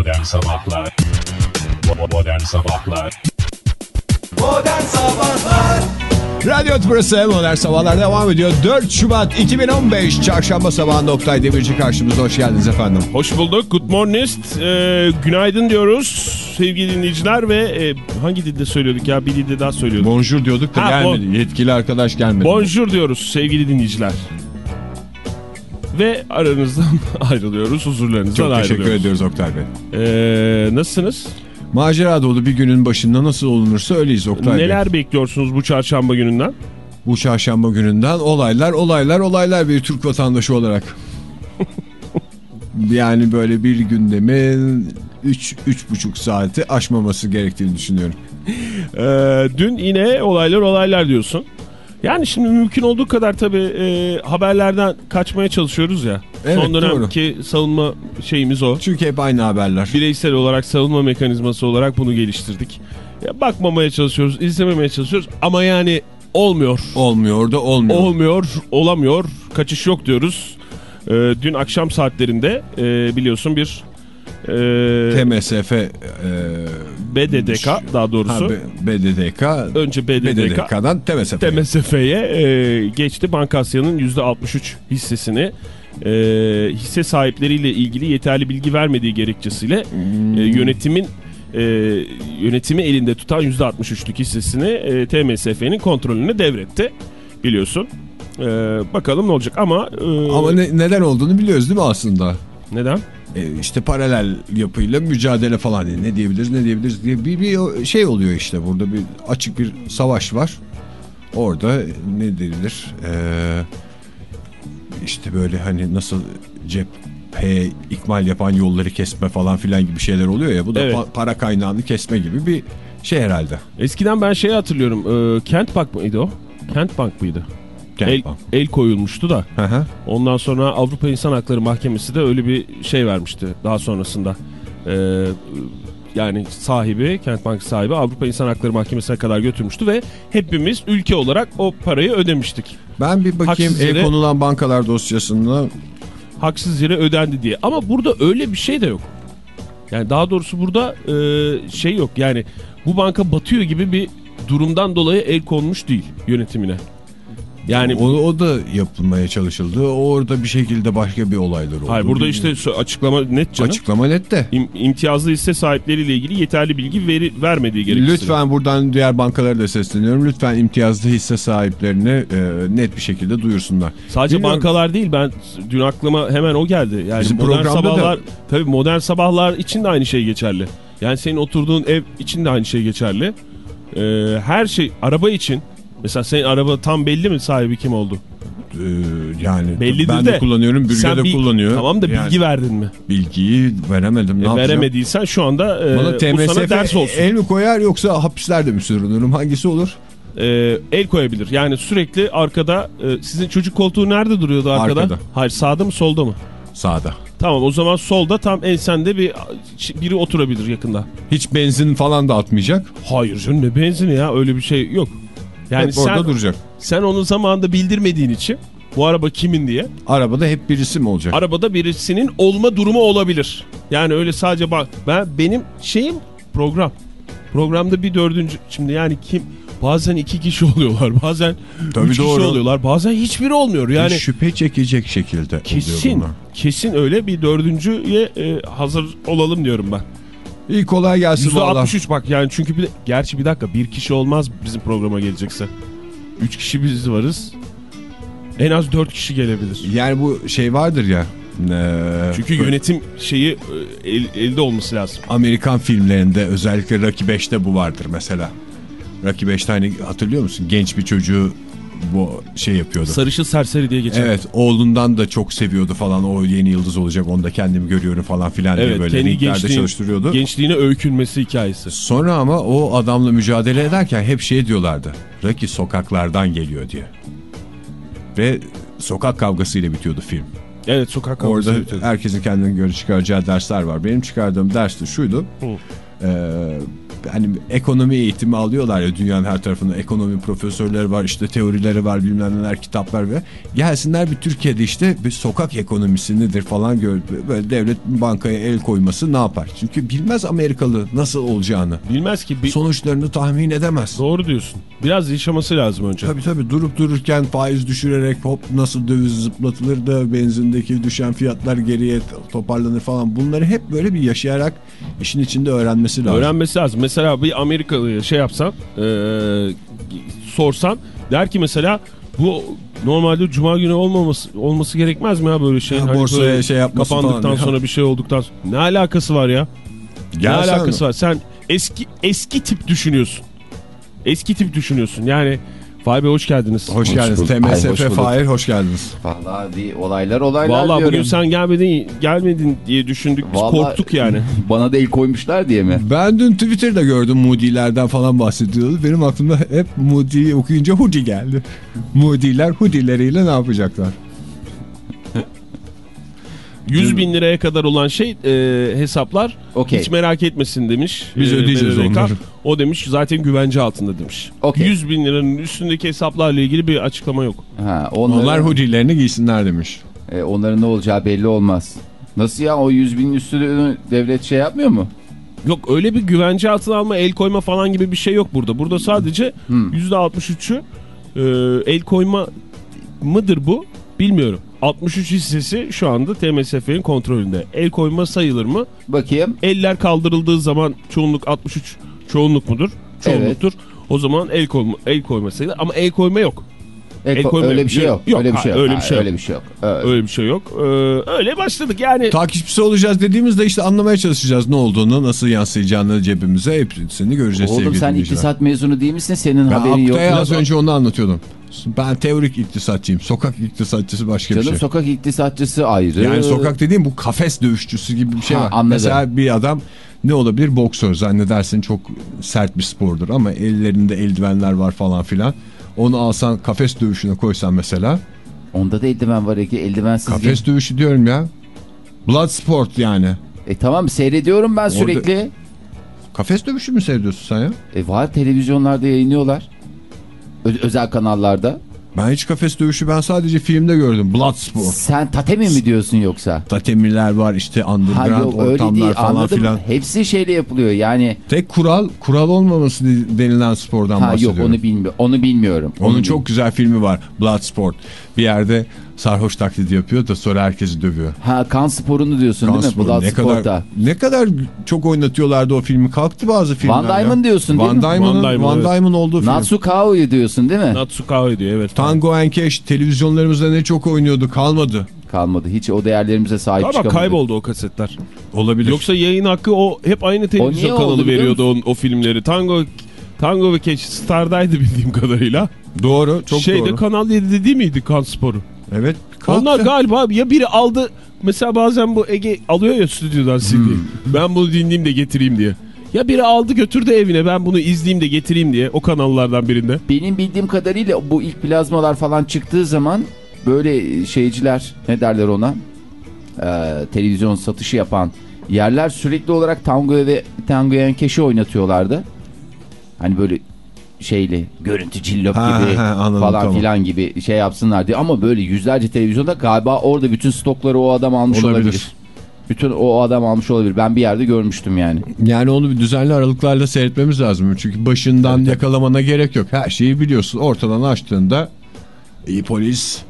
Modern Sabahlar Modern Sabahlar Modern Sabahlar Radyo Tübrüsü Modern Sabahlar devam ediyor. 4 Şubat 2015 Çarşamba sabahında Oktay Demirci karşımızda. Hoş geldiniz efendim. Hoş bulduk. Good morning. Ee, günaydın diyoruz sevgili dinleyiciler ve e, hangi dilde söylüyorduk ya? Bir dilde daha söylüyorduk. Bonjour diyorduk da Ha, gelmedi. bon- Yetkili arkadaş gelmedi. Bonjour diyoruz sevgili dinleyiciler. Ve aranızdan ayrılıyoruz, huzurlarınızdan Çok teşekkür ayrılıyoruz. ediyoruz Oktay Bey. Ee, nasılsınız? Macera dolu bir günün başında nasıl olunursa öyleyiz Oktay Bey. Neler bekliyorsunuz bu çarşamba gününden? Bu çarşamba gününden olaylar olaylar olaylar bir Türk vatandaşı olarak. yani böyle bir gündemin 3-3,5 saati aşmaması gerektiğini düşünüyorum. Ee, dün yine olaylar olaylar diyorsun. Yani şimdi mümkün olduğu kadar tabii e, haberlerden kaçmaya çalışıyoruz ya. Evet, Son dönemki savunma şeyimiz o. Çünkü hep aynı haberler. bireysel olarak savunma mekanizması olarak bunu geliştirdik. Ya bakmamaya çalışıyoruz, izlememeye çalışıyoruz ama yani olmuyor. Olmuyor da olmuyor. Olmuyor, olamıyor, kaçış yok diyoruz. Ee, dün akşam saatlerinde e, biliyorsun bir e, TMSF e, BDDK daha doğrusu ha, BDDK önce BDDK, BDDK'dan TMSF. TMSF'ye e, geçti. Bankasya'nın %63 hissesini e, hisse sahipleriyle ilgili yeterli bilgi vermediği gerekçesiyle Hmm. e, yönetimin e, yönetimi elinde tutan %63'lük hissesini e, TMSF'nin kontrolüne devretti biliyorsun. E, bakalım ne olacak ama e, Ama ne, neden olduğunu biliyoruz değil mi aslında? Neden? E, işte paralel yapıyla mücadele falan diye ne diyebiliriz ne diyebiliriz diye bir, bir şey oluyor işte burada bir açık bir savaş var. Orada ne denilir? E, işte böyle hani nasıl cephe ikmal yapan yolları kesme falan filan gibi şeyler oluyor ya bu da Evet. pa- para kaynağını kesme gibi bir şey herhalde. Eskiden ben şeyi hatırlıyorum. E, Kent Bank mıydı o? Kent Bank mıydı? Kent el, Bank. el koyulmuştu da. Hı hı. Ondan sonra Avrupa İnsan Hakları Mahkemesi de öyle bir şey vermişti daha sonrasında. Ee, yani sahibi, Kent Bank sahibi Avrupa İnsan Hakları Mahkemesi'ne kadar götürmüştü ve hepimiz ülke olarak o parayı ödemiştik. Ben bir bakayım Haksız el yere- konulan bankalar dosyasında Haksız yere ödendi diye. Ama burada öyle bir şey de yok. Yani daha doğrusu burada e, şey yok. Yani bu banka batıyor gibi bir durumdan dolayı el konmuş değil yönetimine. Yani o, o da yapılmaya çalışıldı. Orada bir şekilde başka bir olaylar oldu. hayır burada işte açıklama net canım. Açıklama net de. İm, imtiyazlı hisse sahipleriyle ilgili yeterli bilgi veri, vermediği gerekçesiyle. Lütfen buradan diğer bankalara da sesleniyorum. Lütfen imtiyazlı hisse sahiplerini e, net bir şekilde duyursunlar. Sadece Bilmiyorum. bankalar değil ben dün aklıma hemen o geldi. Yani Bizim modern programda da- sabahlar tabii modern sabahlar için de aynı şey geçerli. Yani senin oturduğun ev için de aynı şey geçerli. Ee, her şey araba için mesela senin araba tam belli mi sahibi kim oldu? E, yani Bellidir ben de. de kullanıyorum. Bürge de kullanıyor. Tamam da bilgi Yani verdin mi? bilgiyi veremedim. Ne E, yapacağım? veremediysen şu anda e, Bana TMSF ders olsun. el mi koyar yoksa hapislerde mi sürünürüm? Hangisi olur? E, el koyabilir. Yani sürekli arkada e, sizin çocuk koltuğu nerede duruyordu arkada? Arkada. Hayır sağda mı solda mı? Sağda. Tamam o zaman solda tam ensende bir biri oturabilir yakında. Hiç benzin falan da atmayacak. Hayır canım ne benzini ya öyle bir şey yok. Yani Hep orada sen, duracak. sen onu zamanında bildirmediğin için bu araba kimin diye Arabada hep birisi mi olacak? arabada birisinin olma durumu olabilir. Yani öyle sadece bak ben benim şeyim program. Programda bir dördüncü şimdi yani kim bazen iki kişi oluyorlar bazen Tabii üç doğru. kişi oluyorlar bazen hiçbiri olmuyor. Yani Şüphe çekecek şekilde kesin kesin öyle bir dördüncüye e, hazır olalım diyorum ben. İyi kolay gelsin valla. %63 bak yani çünkü bir gerçi bir dakika bir kişi olmaz bizim programa gelecekse. Üç kişi biz varız. En az dört kişi gelebilir. Yani bu şey vardır ya. e, Çünkü yönetim şeyi e, el- elde olması lazım. Amerikan filmlerinde özellikle Rocky 5'te bu vardır mesela. Rocky 5'te hani hatırlıyor musun? Genç bir çocuğu bu şey yapıyordu. Sarışın serseri diye geçer. Evet oğlundan da çok seviyordu falan o yeni yıldız olacak onda kendimi görüyorum falan filan diye Evet, böyle kendi ringlerde gençliğin- çalıştırıyordu. Gençliğine öykünmesi hikayesi. Sonra ama o adamla mücadele ederken hep şey diyorlardı. Rocky sokaklardan geliyor diye. Ve sokak kavgasıyla bitiyordu film. Evet sokak kavgası. Orada bitiyor. herkesin kendine göre çıkaracağı dersler var. Benim çıkardığım ders de şuydu. Hı. Ee, hani ekonomi eğitimi alıyorlar ya dünyanın her tarafında ekonomi profesörleri var işte teorileri var bilmem neler kitaplar ve gelsinler bir Türkiye'de işte bir sokak ekonomisi nedir falan gör böyle devlet bankaya el koyması ne yapar? Çünkü bilmez Amerikalı nasıl olacağını. Bilmez ki. Bir... Sonuçlarını tahmin edemez. Doğru diyorsun. Biraz yaşaması lazım önce. Tabii tabii durup dururken faiz düşürerek hop nasıl döviz zıplatılır da benzindeki düşen fiyatlar geriye toparlanır falan. Bunları hep böyle bir yaşayarak işin içinde öğrenmesi lazım. Öğrenmesi lazım. Mesela bir Amerikalıya şey yapsan, e, sorsan der ki mesela bu normalde cuma günü olmaması olması gerekmez mi ya böyle şey? Ha, Hani borsaya böyle şey yapması kapandıktan falan. sonra bir şey olduktan sonra. Ne alakası var ya? Ne Gel alakası mi? var? Sen eski eski tip düşünüyorsun. Eski tip düşünüyorsun. Yani Fahri Bey hoş geldiniz. Hoş Hoş geldiniz. TMSF. Fahir hoş geldiniz. Vallahi bir olaylar olaylar Vallahi diyorum. bugün sen gelmedin gelmedin diye düşündük. Biz Vallahi- korktuk yani. Bana da el koymuşlar diye mi? Ben dün Twitter'da gördüm Moody'lerden falan bahsediyordu. Benim aklımda hep Moody'yi okuyunca Hoodie geldi. Moody'ler Hoodie'leriyle ne yapacaklar? 100 bin liraya kadar olan şey e, hesaplar Okey. hiç merak etmesin demiş. Biz e, ödeyeceğiz BDDK. onları. O demiş zaten güvence altında demiş. Okey. 100 bin liranın üstündeki hesaplarla ilgili bir açıklama yok. Ha, onların, Onlar Hoodie'lerini giysinler demiş. e, onların ne olacağı belli olmaz. Nasıl ya o 100 binin üstü devlet şey yapmıyor mu? Yok öyle bir güvence altına alma el koyma falan gibi bir şey yok burada. Burada sadece %63'ü e, el koyma mıdır bu bilmiyorum. 63 hissesi şu anda TMSF'nin kontrolünde. El koyma sayılır mı? Bakayım. Eller kaldırıldığı zaman çoğunluk 63 çoğunluk mudur? Çoğunluktur. O zaman el koyma, el koyma sayılır ama el koyma yok. El El ko- koyma öyle bir şey yok. yok. Öyle bir Ha, şey yok. öyle bir şey yok. Öyle bir şey yok. Öyle. Öyle bir şey yok. Ee, öyle başladık yani. Takipçisi olacağız dediğimizde işte anlamaya çalışacağız ne olduğunu, nasıl yansıyacağını cebimize hepsini göreceğiz Oğlum sen iktisat mezunu değil misin? Senin Ben haberin yok. Oktay'a az önce onu anlatıyordum. Ben teorik iktisatçıyım. Sokak iktisatçısı başka bir Canım şey. sokak iktisatçısı ayrı. Yani sokak dediğim bu kafes dövüşçüsü gibi bir şey Ha, var. anladım. Mesela bir adam ne olabilir? Boksör zannedersin çok sert bir spordur ama ellerinde eldivenler var falan filan. Onu alsan kafes dövüşüne koysan mesela. Onda da eldiven var Ege. Eldivensiz. Kafes dövüşü diyorum ya. Blood sport yani. E tamam seyrediyorum ben sürekli. Kafes dövüşü mü seviyorsun sen ya? E var televizyonlarda yayınlıyorlar. Ö- özel kanallarda. Ben hiç kafes dövüşü ben sadece filmde gördüm. Blood sport. Sen tatemi mi diyorsun yoksa? Tatemirler var işte Ha underground yok öyle ortamlar değil falan anladım. filan. Hepsi şeyle yapılıyor yani. Tek kural kural olmaması denilen spordan Ha bahsediyorum. yok onu bilmiyorum. Onu bilmiyorum. Onun Onu çok güzel filmi var. Bloodsport. Bir yerde sarhoş taklidi yapıyor da sonra herkesi dövüyor. Ha kan sporunu diyorsun Kan değil mi? Blood ne kadar ne kadar çok oynatıyorlardı o filmi. Kalktı bazı filmler. Van ya. Diamond diyorsun değil Van mi? Diamond'ın Van Diamond, Van evet. Diamond olduğu film. Natsukao'yu diyorsun değil mi? Natsukawa diyor evet. Tango and Cash televizyonlarımızda ne çok oynuyordu kalmadı. Kalmadı. Hiç o değerlerimize sahip Ama çıkamadık. kayboldu o kasetler. Olabilir. Yoksa yayın hakkı o hep aynı televizyon kanalı veriyordu o, o filmleri. Tango Tango ve Keş Star'daydı bildiğim kadarıyla. doğru çok Şeyde doğru. Kanal 7'de değil miydi kan sporu? Evet. kalktı. Onlar galiba ya biri aldı mesela bazen bu Ege alıyor ya stüdyodan CD. Hmm. Ben bunu dinleyeyim de getireyim diye. Ya biri aldı götürdü evine ben bunu izleyeyim de getireyim diye o kanallardan birinde. Benim bildiğim kadarıyla bu ilk plazmalar falan çıktığı zaman böyle şeyciler ne derler ona Ee, televizyon satışı yapan yerler sürekli olarak Tango ve Tango Yankeş'i oynatıyorlardı. Hani böyle şeyli görüntü cillop Ha, gibi ha, anladım, falan tamam. filan gibi şey yapsınlar diye ama böyle yüzlerce televizyonda galiba orada bütün stokları o adam almış Olabilir. olabilir. Bütün o adam almış olabilir. Ben bir yerde görmüştüm yani. Yani onu bir düzenli aralıklarla seyretmemiz lazım. Çünkü başından yakalamana gerek yok. Her şeyi biliyorsun. Ortadan açtığında iyi polis,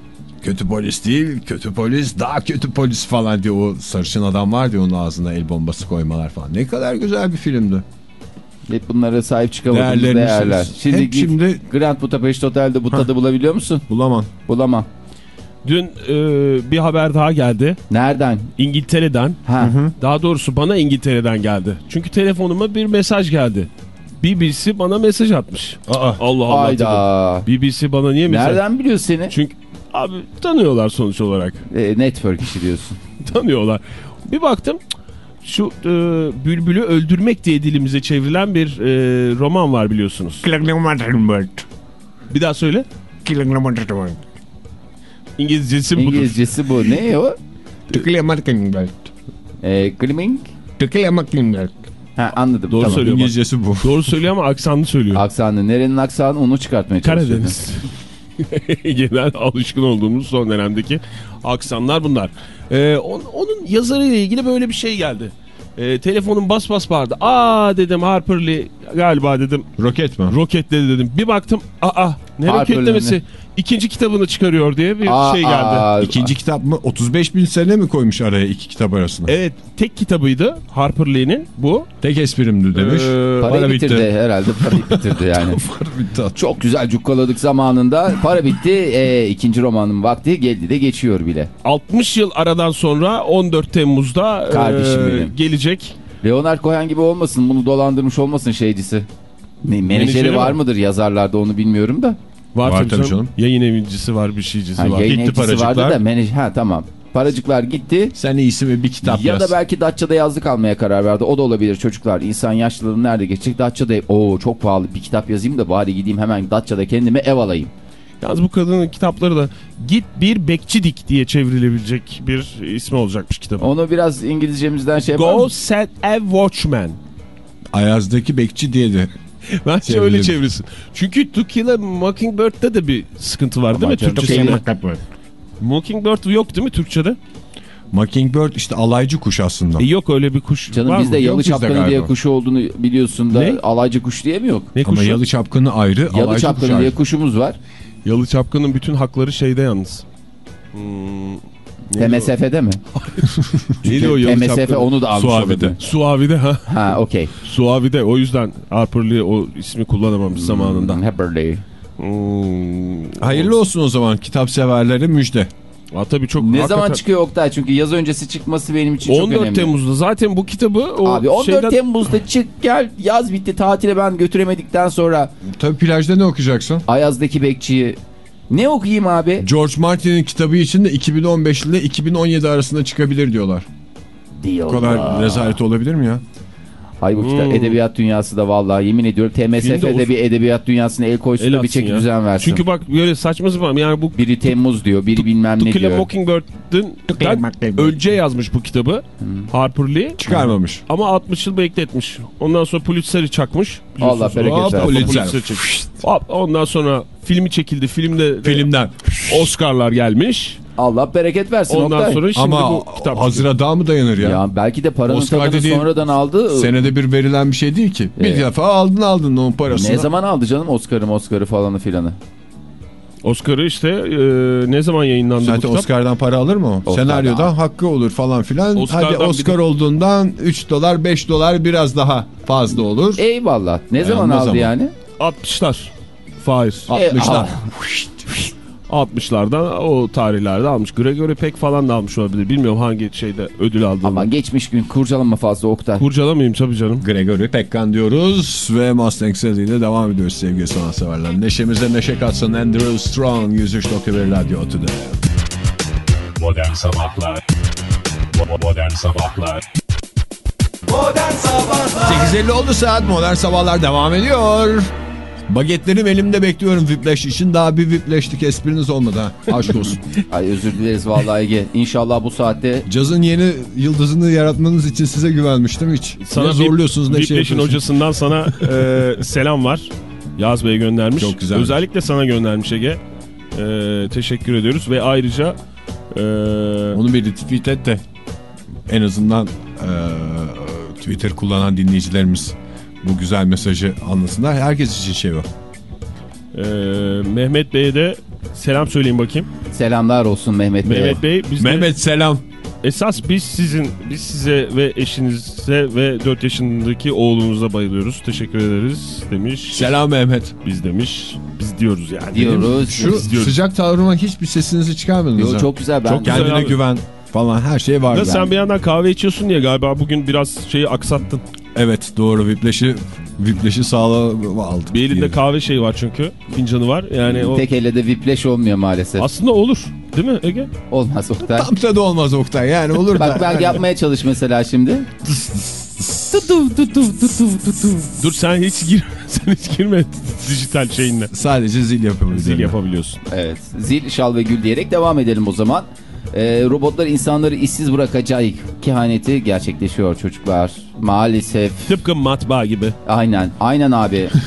kötü polis değil, kötü polis, daha kötü polis falan diye o sarışın adam var diye onun ağzına el bombası koymalar falan. Ne kadar güzel bir filmdi. Hep bunlara sahip çıkamadığımız Değerlerini değerler. siz- Şimdi, hep git şimdi- Grand Budapest Otel'de bu tadı bulabiliyor musun? Bulamam. Bulamam. Dün e, bir haber daha geldi Nereden? İngiltere'den. Ha. Daha doğrusu bana İngiltere'den geldi. Çünkü telefonuma bir mesaj geldi. BBC bana mesaj atmış. Aa, Allah Allah. Hayda. dedim. BBC bana niye mesaj? Nereden biliyor seni? Çünkü abi tanıyorlar sonuç olarak. E, network işi diyorsun. tanıyorlar. Bir baktım şu e, bülbülü öldürmek diye dilimize çevrilen bir e, roman var biliyorsunuz. Bir daha söyle. İngilizcesi bu. İngilizcesi bu. Ne o? E, Gliming. Ha, anladım. Doğru tamam. söylüyor. bak. İngilizcesi bu. Doğru söylüyor ama aksanlı söylüyor. Aksanı. Nerenin aksanı onu çıkartmaya çalışıyor. Karadeniz. Genel alışkın olduğumuz son dönemdeki aksanlar bunlar. Ee, on- onun yazarıyla ilgili böyle bir şey geldi. Ee, telefonum bas bas bağırdı. Aa dedim Harper Lee galiba dedim Roket mi? roketledi dedim. Bir baktım aa ne Harper roketlemesi Lee'nin. ikinci kitabını çıkarıyor diye bir Aa, şey geldi. aa, İkinci kitap mı? 35 bin sene mi koymuş araya iki kitap arasında? Evet tek kitabıydı Harper Lee'nin bu. Tek esprimdi demiş. Ee, Parayı para bitirdi bitti. herhalde. Parayı bitirdi yani. Para bitti. Çok güzel cukkaladık zamanında. Para bitti. Ee, ikinci romanın vakti geldi de geçiyor bile. 60 yıl aradan sonra 14 Temmuz'da Kardeşim e, benim. gelecek. Leonard Cohen gibi olmasın. Bunu dolandırmış olmasın şeycisi. Ne, menajeri Menajeri var mi? mıdır yazarlarda onu bilmiyorum da. Var, Var tabii canım. Yayın evcisi var, bir şeycisi Ha, var. yayın Gitti elçisi vardı paracıklar. da menaj ha tamam. Paracıklar gitti. Sen iyisi mi bir kitap ya yaz. da belki Datça'da yazlık almaya karar verdi. O da olabilir çocuklar. İnsan yaşlılığını nerede geçecek? Datça'da o çok pahalı bir kitap yazayım da bari gideyim hemen Datça'da kendime ev alayım. Yalnız bu kadının kitapları da Git Bir Bekçi Dik diye çevrilebilecek bir ismi olacakmış kitabın. Onu biraz İngilizcemizden şey yapalım. Go Set a Watchman. Ayaz'daki bekçi diye de. Bence Çevrilebilir. öyle çevirsin. Çünkü To Kill a Mockingbird'de de bir sıkıntı var değil Ama mi Türkçesinde? şey- Mockingbird yok değil mi Türkçede? Mockingbird işte alaycı kuş aslında. E, yok öyle bir kuş Canım var bizde yalı çapkını diye kuşu olduğunu biliyorsun da Ne? alaycı kuş diye mi yok? Ne Ama kuşu? yalı çapkını ayrı, Yalı alaycı kuş çapkını ayrı. diye kuşumuz var. Yalı Çapkın'ın bütün hakları şeyde yalnız. Hmm? TMSF'de mi? Neydi o Yalı TMSF Çapkın? onu da almış Suavi'de. olabilir. Suavi'de ha. Ha okey. Suavi'de o yüzden Harper Lee o ismi kullanamamış zamanında. Happily. Hmm. Hayırlı olsun o zaman kitap severlere müjde. Ha, tabii çok Ne hakikaten- zaman çıkıyor Oktay? Çünkü yaz öncesi çıkması benim için çok 14 önemli. Temmuz'da zaten bu kitabı o Abi 14 şeyden... Temmuz'da çık gel yaz bitti tatile ben götüremedikten sonra Tabii plajda ne okuyacaksın? Ayaz'daki bekçiyi ne okuyayım abi? George Martin'in kitabı için de 2015 ile 2017 arasında çıkabilir diyorlar. Bu kadar rezalet olabilir mi ya? Ay bu kitap Hmm. edebiyat dünyası da vallahi yemin ediyorum TMSF'de bir edebiyat dünyasına el koysun El da bir çeki ya. düzen versin. Çünkü bak böyle saçma sapan yani bu Biri Temmuz diyor, biri bilmem To ne Kill a diyor. Mockingbird'ın önce yazmış bu kitabı Harper Lee. Çıkarmamış. Ama 60 yıl bekletmiş. Ondan sonra Pulitzer'i çakmış. Allah bereket versin. Pulitzer. Hop, ondan sonra filmi çekildi. Filmde de Filmden. Oscar'lar gelmiş. Allah bereket versin Ondan Oktay. sonra şimdi Ama bu kitap hazıra daha mı dayanır ya? Ya belki de paranın Oscar tadını dediğin sonradan aldı. Senede bir verilen bir şey değil ki. Bir defa aldın aldın onun parasını. Ne zaman aldı canım Oscar'ı Oscar'ı falanı filanı? Oscar'ı işte e, ne zaman yayınlandı bu Zaten kitap? Oscar'dan para alır mı o? Oscar'dan. Senaryodan hakkı olur falan filan. Oscar'dan Hadi bir Oscar de- olduğundan 3 dolar 5 dolar biraz daha fazla olur. Eyvallah. Ne zaman ne aldı zaman? yani? 60'lar. Faiz. 60'lar. E, 60'lardan o tarihlerde almış. Gregory Peck falan da almış olabilir. Bilmiyorum hangi şeyde ödül aldığını. Ama geçmiş gün kurcalama fazla Oktay. Kurcalamayayım tabii canım. Gregory Pekkan diyoruz ve Mustang ile devam ediyoruz sevgili sanatseverler. Neşemize neşe katsın Andrew Strong 103.1 Radyo Tüde. Modern Sabahlar Modern Sabahlar Modern Sabahlar 8.50 oldu saat modern sabahlar devam ediyor. Bagetlerim elimde bekliyorum Whiplash için. Daha bir Whiplash'lik espriniz olmadı ha. Aşk olsun. Ay özür dileriz vallahi Ege. İnşallah bu saatte Cazın yeni yıldızını yaratmanız için size güvenmiştim hiç. ne Vip- zorluyorsunuz ne şey yapıyorsunuz. hocasından sana e, selam var. Yaz Bey göndermiş. Çok güzelmiş. Özellikle sana göndermiş Ege. E, teşekkür ediyoruz ve ayrıca e, Onu bir retweet et de en azından eee, Twitter kullanan dinleyicilerimiz bu güzel mesajı anlasınlar. Herkes için şey o. e, Mehmet Bey'e de selam söyleyin bakayım. selamlar olsun Mehmet Bey'e. Mehmet Bey biz de- Mehmet selam. esas biz sizin biz size ve eşinize ve 4 yaşındaki oğlunuza bayılıyoruz. Teşekkür ederiz demiş. Selam Mehmet. Biz demiş. Biz diyoruz yani. diyoruz. Şu Biz diyoruz. sıcak tavrıma hiçbir sesinizi çıkarmadınız. Yo, çok güzel. Ben Çok güzel. Kendine abi. güven falan her şey var. Ya yani. sen bir yandan kahve içiyorsun diye galiba bugün biraz şeyi aksattın. Evet doğru Whiplash'i Whiplash'i sağlığa aldı. Bir elinde diyelim. kahve şeyi var çünkü. Fincanı var. Yani o Tek elle de viplash olmuyor maalesef. aslında olur. Değil mi Ege? Olmaz Oktay. Tam tadı olmaz Oktay yani olur da. Bak ben yapmaya çalış mesela şimdi. Dur sen hiç gir sen hiç girme dijital şeyinle. Sadece zil yapabiliriz. Zil yapabiliyorsun. Evet. Zil, şal ve gül diyerek devam edelim o zaman. Ee, robotlar insanları işsiz bırakacak kehaneti gerçekleşiyor çocuklar. Maalesef. Tıpkı matbaa gibi. Aynen. Aynen abi.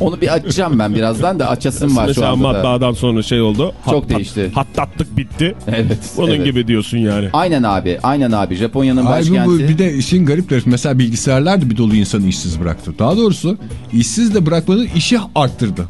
Onu bir açacağım ben birazdan da açasım var şu anda da. matbaadan sonra şey oldu. Çok değişti. Hattatlık bitti. Evet. Onun evet. gibi diyorsun yani. Aynen abi. Aynen abi. Japonya'nın Ay bu, başkenti. bu bir de işin garip tarafı mesela bilgisayarlar da bir dolu insanı işsiz bıraktı. Daha doğrusu işsiz de bırakmanın işi arttırdı.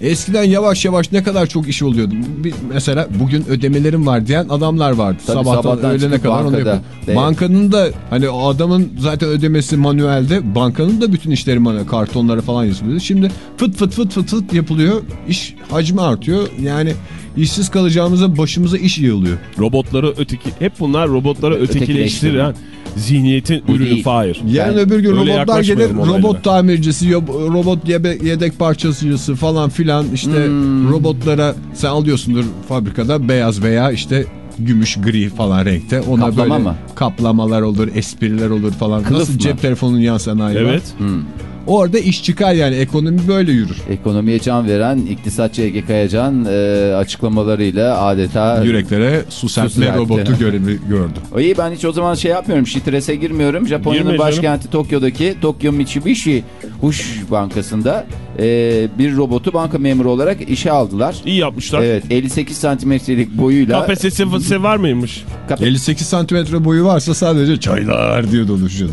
Eskiden yavaş yavaş ne kadar çok iş oluyordu. Bir, mesela bugün ödemelerim var diyen adamlar vardı. Tabii sabahtan, sabahtan öğlene kadar onu bankada. yapıyor. Evet. Bankanın da hani o adamın zaten ödemesi manuelde bankanın da bütün işleri manuel kartonlara falan yazılıyor. Şimdi fıt fıt fıt fıt fıt yapılıyor. İş hacmi artıyor. Yani işsiz kalacağımıza başımıza iş yığılıyor. Robotları öteki hep bunlar robotları ötekileştiren zihniyetin Bu ürünü değil. Fahir. Yarın Yani öbür gün robotlar gelir, robot tamircisi, robot yedek parçacısı falan filan işte Hmm. robotlara sen alıyorsundur fabrikada beyaz veya işte gümüş gri falan renkte. Ona Kaplama böyle mı? kaplamalar olur, espriler olur falan. Kılıf Nasıl mı? cep telefonunun yan sanayi var. Evet. Hmm. Orada iş çıkar yani ekonomi böyle yürür. Ekonomiye can veren iktisatçı Ege Kayacan e, açıklamalarıyla adeta... Yüreklere su serpme robotu görevi gördü. İyi ben hiç o zaman şey yapmıyorum. Strese girmiyorum. Japonya'nın başkenti Tokyo'daki Tokyo Mitsubishi Hush Bankası'nda e, bir robotu banka memuru olarak işe aldılar. İyi yapmışlar. Evet 58 santimetrelik boyuyla KPSS var mıymış? 58 santimetre boyu varsa sadece çaylar diye doluşuyor.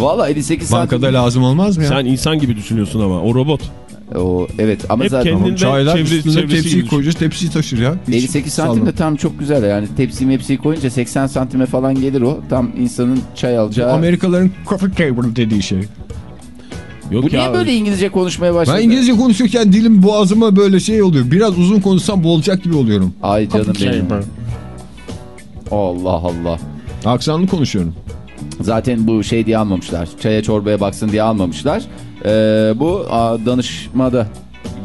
Valla 58 Bankada santimetre. lazım olmaz mı ya? Sen insan gibi düşünüyorsun ama o robot. O, evet ama Hep zaten kendin- Çaylar çevre- üstüne tepsiyi koyacağız tepsiyi taşır ya. Hiç 58 santim de tam çok güzel yani tepsi mepsiyi koyunca 80 santime falan gelir o. Tam insanın çay alacağı. Amerikalıların coffee table dediği şey. Yok Bu niye böyle İngilizce konuşmaya başladı? Ben İngilizce konuşurken dilim boğazıma böyle şey oluyor. Biraz uzun konuşsam boğulacak gibi oluyorum. Ay canım benim. Allah Allah. Aksanlı konuşuyorum. Zaten bu şey diye almamışlar. Çaya çorbaya baksın diye almamışlar. Ee, bu a, danışmada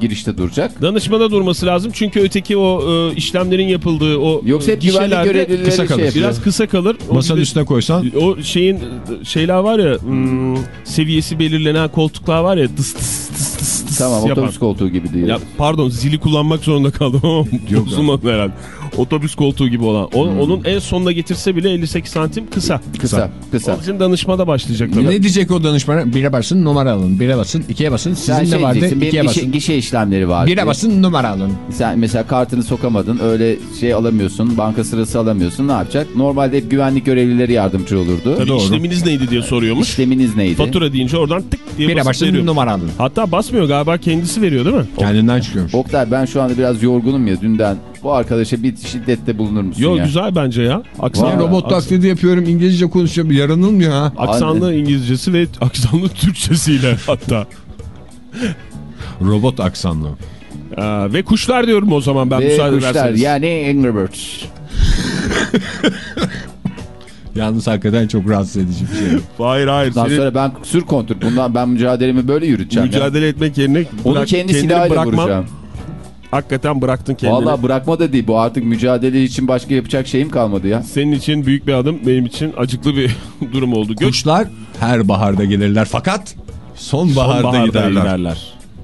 girişte duracak. Danışmada durması lazım çünkü öteki o e, işlemlerin yapıldığı o Yoksa hep güvenlik görevlileri kısa şey kalır. yapıyor. biraz kısa kalır. Masanın üstüne koysan O şeyin şeyler var ya hmm, seviyesi belirlenen koltuklar var ya tıs tıs tıs tıs Tamam yapan. otobüs koltuğu gibi diyor. Ya pardon zili kullanmak zorunda kaldım ama Yok bozulmadı herhalde. Otobüs koltuğu gibi olan. O, Onun en sonuna getirse bile 58 santim kısa. kısa kısa. Onun için danışmada başlayacak tabii. ne diyecek o danışmana? Bire basın numara alın. Bire basın ikiye basın. Sen Sizin şey ne vardı? İkiye gişe, basın. gişe işlemleri var. Bire basın numara alın. Sen mesela kartını sokamadın öyle şey alamıyorsun banka sırası alamıyorsun ne yapacak? Normalde hep güvenlik görevlileri yardımcı olurdu. Tabii işleminiz neydi diye soruyormuş. İşleminiz neydi? Fatura deyince oradan tık diye Bire basın numara alın. Hatta basmıyor galiba kendisi veriyor değil mi? Kendinden çıkıyormuş. Oktay ben şu anda biraz yorgunum ya dünden. Bu arkadaşa bir şiddette bulunur musun Yo ya? güzel bence ya. Aksan, Ben robot aks- taklidi yapıyorum İngilizce konuşuyorum. Yaranılmıyor ha. aksanlı İngilizcesi ve aksanlı Türkçesiyle hatta. Robot aksanlı. Aa, ve kuşlar diyorum o zaman ben Ve müsaade kuşlar ederseniz. yani Angry Birds. Yalnız hakikaten çok rahatsız edici bir şey. Hayır hayır. Bundan Senin sonra ben sür kontur. Bundan ben mücadelemi böyle yürüteceğim. ya. mücadele etmek yerine Onu bırak- kendi kendini silahıyla bırakman- vuracağım. Hakikaten bıraktın kendini. Vallahi bırakma da değil bu artık mücadele için başka yapacak şeyim kalmadı ya. Senin için büyük bir adım, benim için acıklı bir durum oldu. Göç Kuşlar her baharda gelirler fakat sonbaharda, sonbaharda giderler. giderler.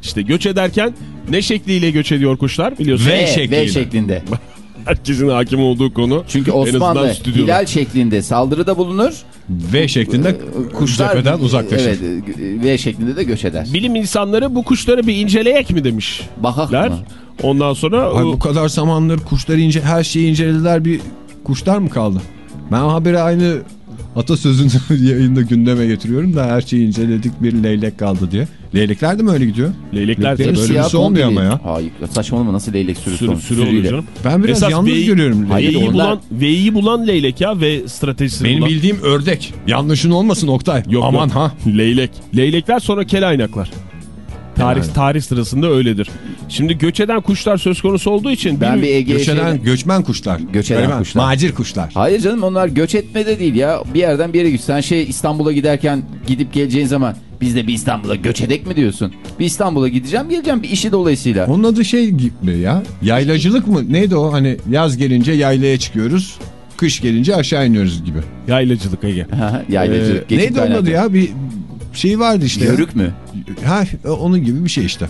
İşte göç ederken ne şekliyle göç ediyor kuşlar biliyorsun. V V, şekliyle. V şeklinde. Herkesin hakim olduğu konu. Çünkü Osmanlı hilal şeklinde saldırıda bulunur. V şeklinde Kuşlar cepheden uzaklaşır. Evet V şeklinde de göç eder. Bilim insanları bu kuşları bir inceleyek mi demişler. Bakak mı? Ondan sonra Ay, bu kadar zamandır kuşları ince her şeyi incelediler bir kuşlar mı kaldı? Ben haberi aynı atasözünü yayında gündeme getiriyorum da her şeyi inceledik bir leylek kaldı diye. Leylekler de mi öyle gidiyor? leylekler de böyle sürüsü olmuyor ama ya. Hayır saçmalama nasıl leylek sürüsü sürü, sürü oluyor canım. Ben biraz Esas yalnız V'yi- görüyorum. V'yi onlar- bulan, V'yi bulan leylek ya ve stratejisini Benim bulan. bildiğim ördek. Yanlışın olmasın Oktay. Yok, Aman yok. ha. Leylek. Leylekler sonra kelaynaklar. Tarih, Yani. tarih sırasında öyledir. Şimdi göç eden kuşlar söz konusu olduğu için Ben bir- bir Ege'ye Göç şey... eden göçmen kuşlar. Göç eden Öyle mi? kuşlar. Macir kuşlar. Hayır canım onlar göç etme de değil ya. Bir yerden bir yere git. Sen şey İstanbul'a giderken gidip geleceğin zaman biz de bir İstanbul'a göç edek mi diyorsun? Bir İstanbul'a gideceğim geleceğim bir işi dolayısıyla. Onun adı şey gibi ya. Yaylacılık mı? Neydi o? Hani yaz gelince yaylaya çıkıyoruz. Kış gelince aşağı iniyoruz gibi. yaylacılık Ege. Yaylacılık. Ee, neydi onun adı ya? Bir şey vardı işte. ya. Yörük mü? Ha onun gibi bir şey işte.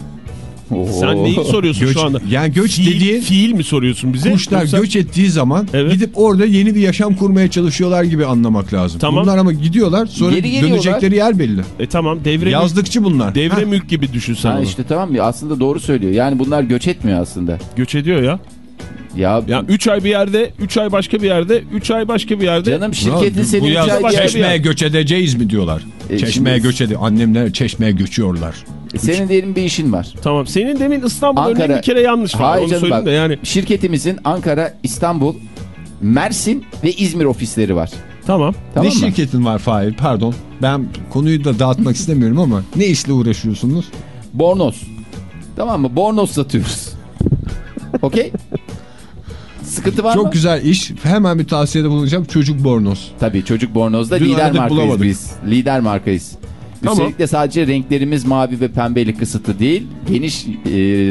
Oo. Sen neyi soruyorsun Göç- şu anda? yani göç fiil, dediğin- Fiil mi soruyorsun bize? Kuşlar Yoksa- göç ettiği zaman Evet. gidip orada yeni bir yaşam kurmaya çalışıyorlar gibi anlamak lazım. Tamam. Bunlar ama gidiyorlar sonra Geri dönecekleri yer belli. E tamam devre mülk, Yazlıkçı bunlar. devre Ha, mülk gibi düşün sen Ha onu. işte tamam ya aslında doğru söylüyor. Yani bunlar göç etmiyor aslında. Göç ediyor ya. Ya, Ya 3 ay bir yerde, 3 ay başka bir yerde, 3 ay başka bir yerde. canım şirketin bu seni üç yaz ay Çeşmeye göç edeceğiz mi diyorlar. E, çeşmeye şimdi- göç ede. Annemler çeşmeye göçüyorlar. Senin diyelim bir işin var. Tamam. Senin demin İstanbul Ankara- örneğin bir kere yanlış var. Hayır Onu canım bak. de yani. Şirketimizin Ankara, İstanbul, Mersin ve İzmir ofisleri var. Tamam. Tamam ne mı? şirketin var Fahir? Pardon. Ben konuyu da dağıtmak istemiyorum ama ne işle uğraşıyorsunuz? Bornoz. Tamam mı? Bornoz satıyoruz. Okey? Sıkıntı var mı? Çok güzel iş. Hemen bir tavsiyede bulunacağım. Çocuk bornoz. Tabii çocuk bornozda Dün lider markayız bulamadık. biz. Lider markayız. Tamam. Üstelik de sadece renklerimiz mavi ve pembeyle kısıtlı değil. Geniş e,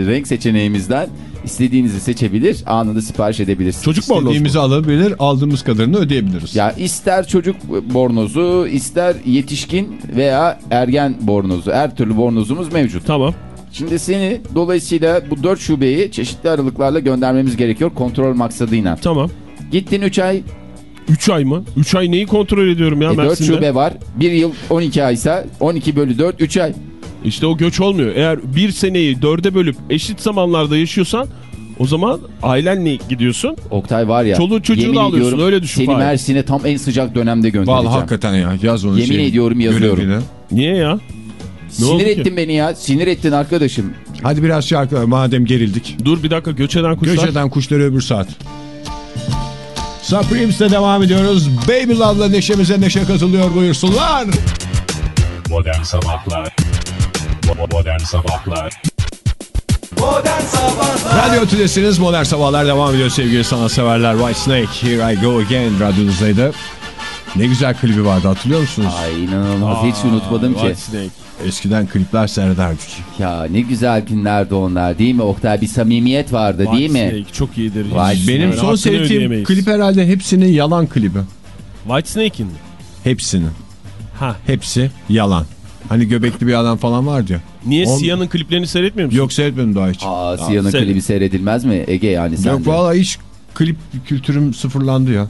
renk seçeneğimizden istediğinizi seçebilir, anında sipariş edebilirsiniz. Çocuk bornoz mu? İstediğimizi alabilir, aldığımız kadarını ödeyebiliriz. Ya ister çocuk bornozu, ister yetişkin veya ergen bornozu. Her türlü bornozumuz mevcut. Tamam. Şimdi seni dolayısıyla bu dört şubeyi çeşitli aralıklarla göndermemiz gerekiyor kontrol maksadıyla. Tamam. Gittin 3 ay, 3 ay mı? 3 ay neyi kontrol ediyorum ya e, 4 Mersin'de? şube var. 1 yıl 12 aysa 12 bölü 4 3 ay. İşte o göç olmuyor. Eğer bir seneyi dörde bölüp eşit zamanlarda yaşıyorsan o zaman ailenle gidiyorsun. Oktay var ya. Çoluğu çocuğu yemin da alıyorsun, ediyorum, öyle düşün Seni. Mersin'e tam en sıcak dönemde göndereceğim. Vallahi hakikaten ya yaz onu. Yemin ediyorum yazıyorum. görevine. Niye ya? Ne Sinir ki? ettin beni ya. Sinir ettin arkadaşım. Hadi biraz şarkı madem gerildik. Dur bir dakika göç eden kuşlar. Göç eden kuşları öbür saat. Supremes'te devam ediyoruz. Baby Love'la neşemize neşe katılıyor buyursunlar. Modern Sabahlar Modern Sabahlar Modern Sabahlar Radyo Tülesi'niz Modern Sabahlar devam ediyor sevgili sanatseverler. White Snake, Here I Go Again radyonuzdaydı. Ne güzel klibi vardı hatırlıyor musunuz? Ay inanılmaz. Hiç unutmadım ki. Snake. Eskiden klipler seyrederdik. Ya ne güzel günlerdi onlar değil mi Oktay? Bir samimiyet vardı değil White mi? Snake çok iyidir. White Benim son sevdiğim klip herhalde hepsinin yalan klibi. White Snake'in mi? Hepsinin. Ha. Hepsi yalan. Hani göbekli bir adam falan vardı ya. Niye On- Sia'nın kliplerini seyretmiyor musun? Yok seyretmedim daha hiç. Aa Siyah'ın klibi seyredilmez mi Ege yani sen Yok valla hiç klip kültürüm sıfırlandı ya.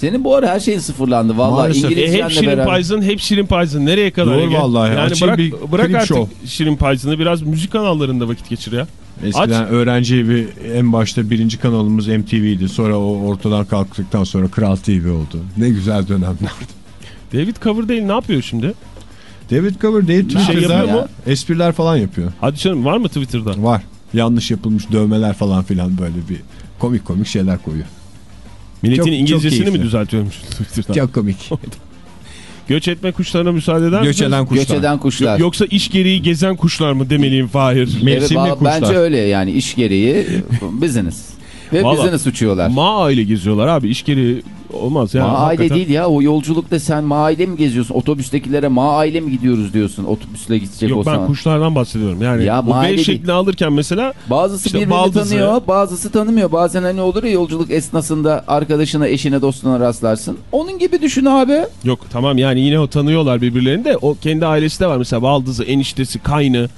Senin bu ara her şeyin sıfırlandı. Valla Maalesef. E, hep Şirin beraber. Payzın, hep Şirin Payzın. Nereye kadar? Doğru vallahi. Yani Açayım bırak, bırak artık show. Şirin Payzın'ı biraz müzik kanallarında vakit geçir ya. Eskiden öğrenci evi en başta birinci kanalımız MTV'ydi. Sonra o ortadan kalktıktan sonra Kral TV oldu. Ne güzel dönemlerdi. David Coverdale ne yapıyor şimdi? David Coverdale Twitter'da yapıyor ya? espriler falan yapıyor. Hadi canım var mı Twitter'da? Var. Yanlış yapılmış dövmeler falan filan böyle bir komik komik şeyler koyuyor. Milletin Çok- çok İngilizcesini mi keyifli. düzeltiyormuş Twitter'da? Çok komik. Göç etme kuşlarına müsaade eder Göç eden kuşlar. Göç eden kuşlar. Yoksa iş gereği gezen kuşlar mı demeliyim Fahir? Mevsimli kuşlar. Bence öyle yani iş gereği business. Ve Vallahi- business uçuyorlar. Ma aile geziyorlar abi iş gereği olmaz yani. Ma aile hakikaten. değil ya o yolculukta sen ma aile mi geziyorsun? Otobüstekilere ma aile mi gidiyoruz diyorsun otobüsle gidecek Yok olsan. ben kuşlardan bahsediyorum. Yani Ya ma aile V değil. şeklini alırken mesela Bazısı İşte birbirini baldızı. tanıyor bazısı tanımıyor. Bazen hani olur ya yolculuk esnasında arkadaşına eşine dostuna rastlarsın. Onun gibi düşün abi. yok tamam yani yine o tanıyorlar birbirlerini de o kendi ailesi de var mesela baldızı, eniştesi, kaynı,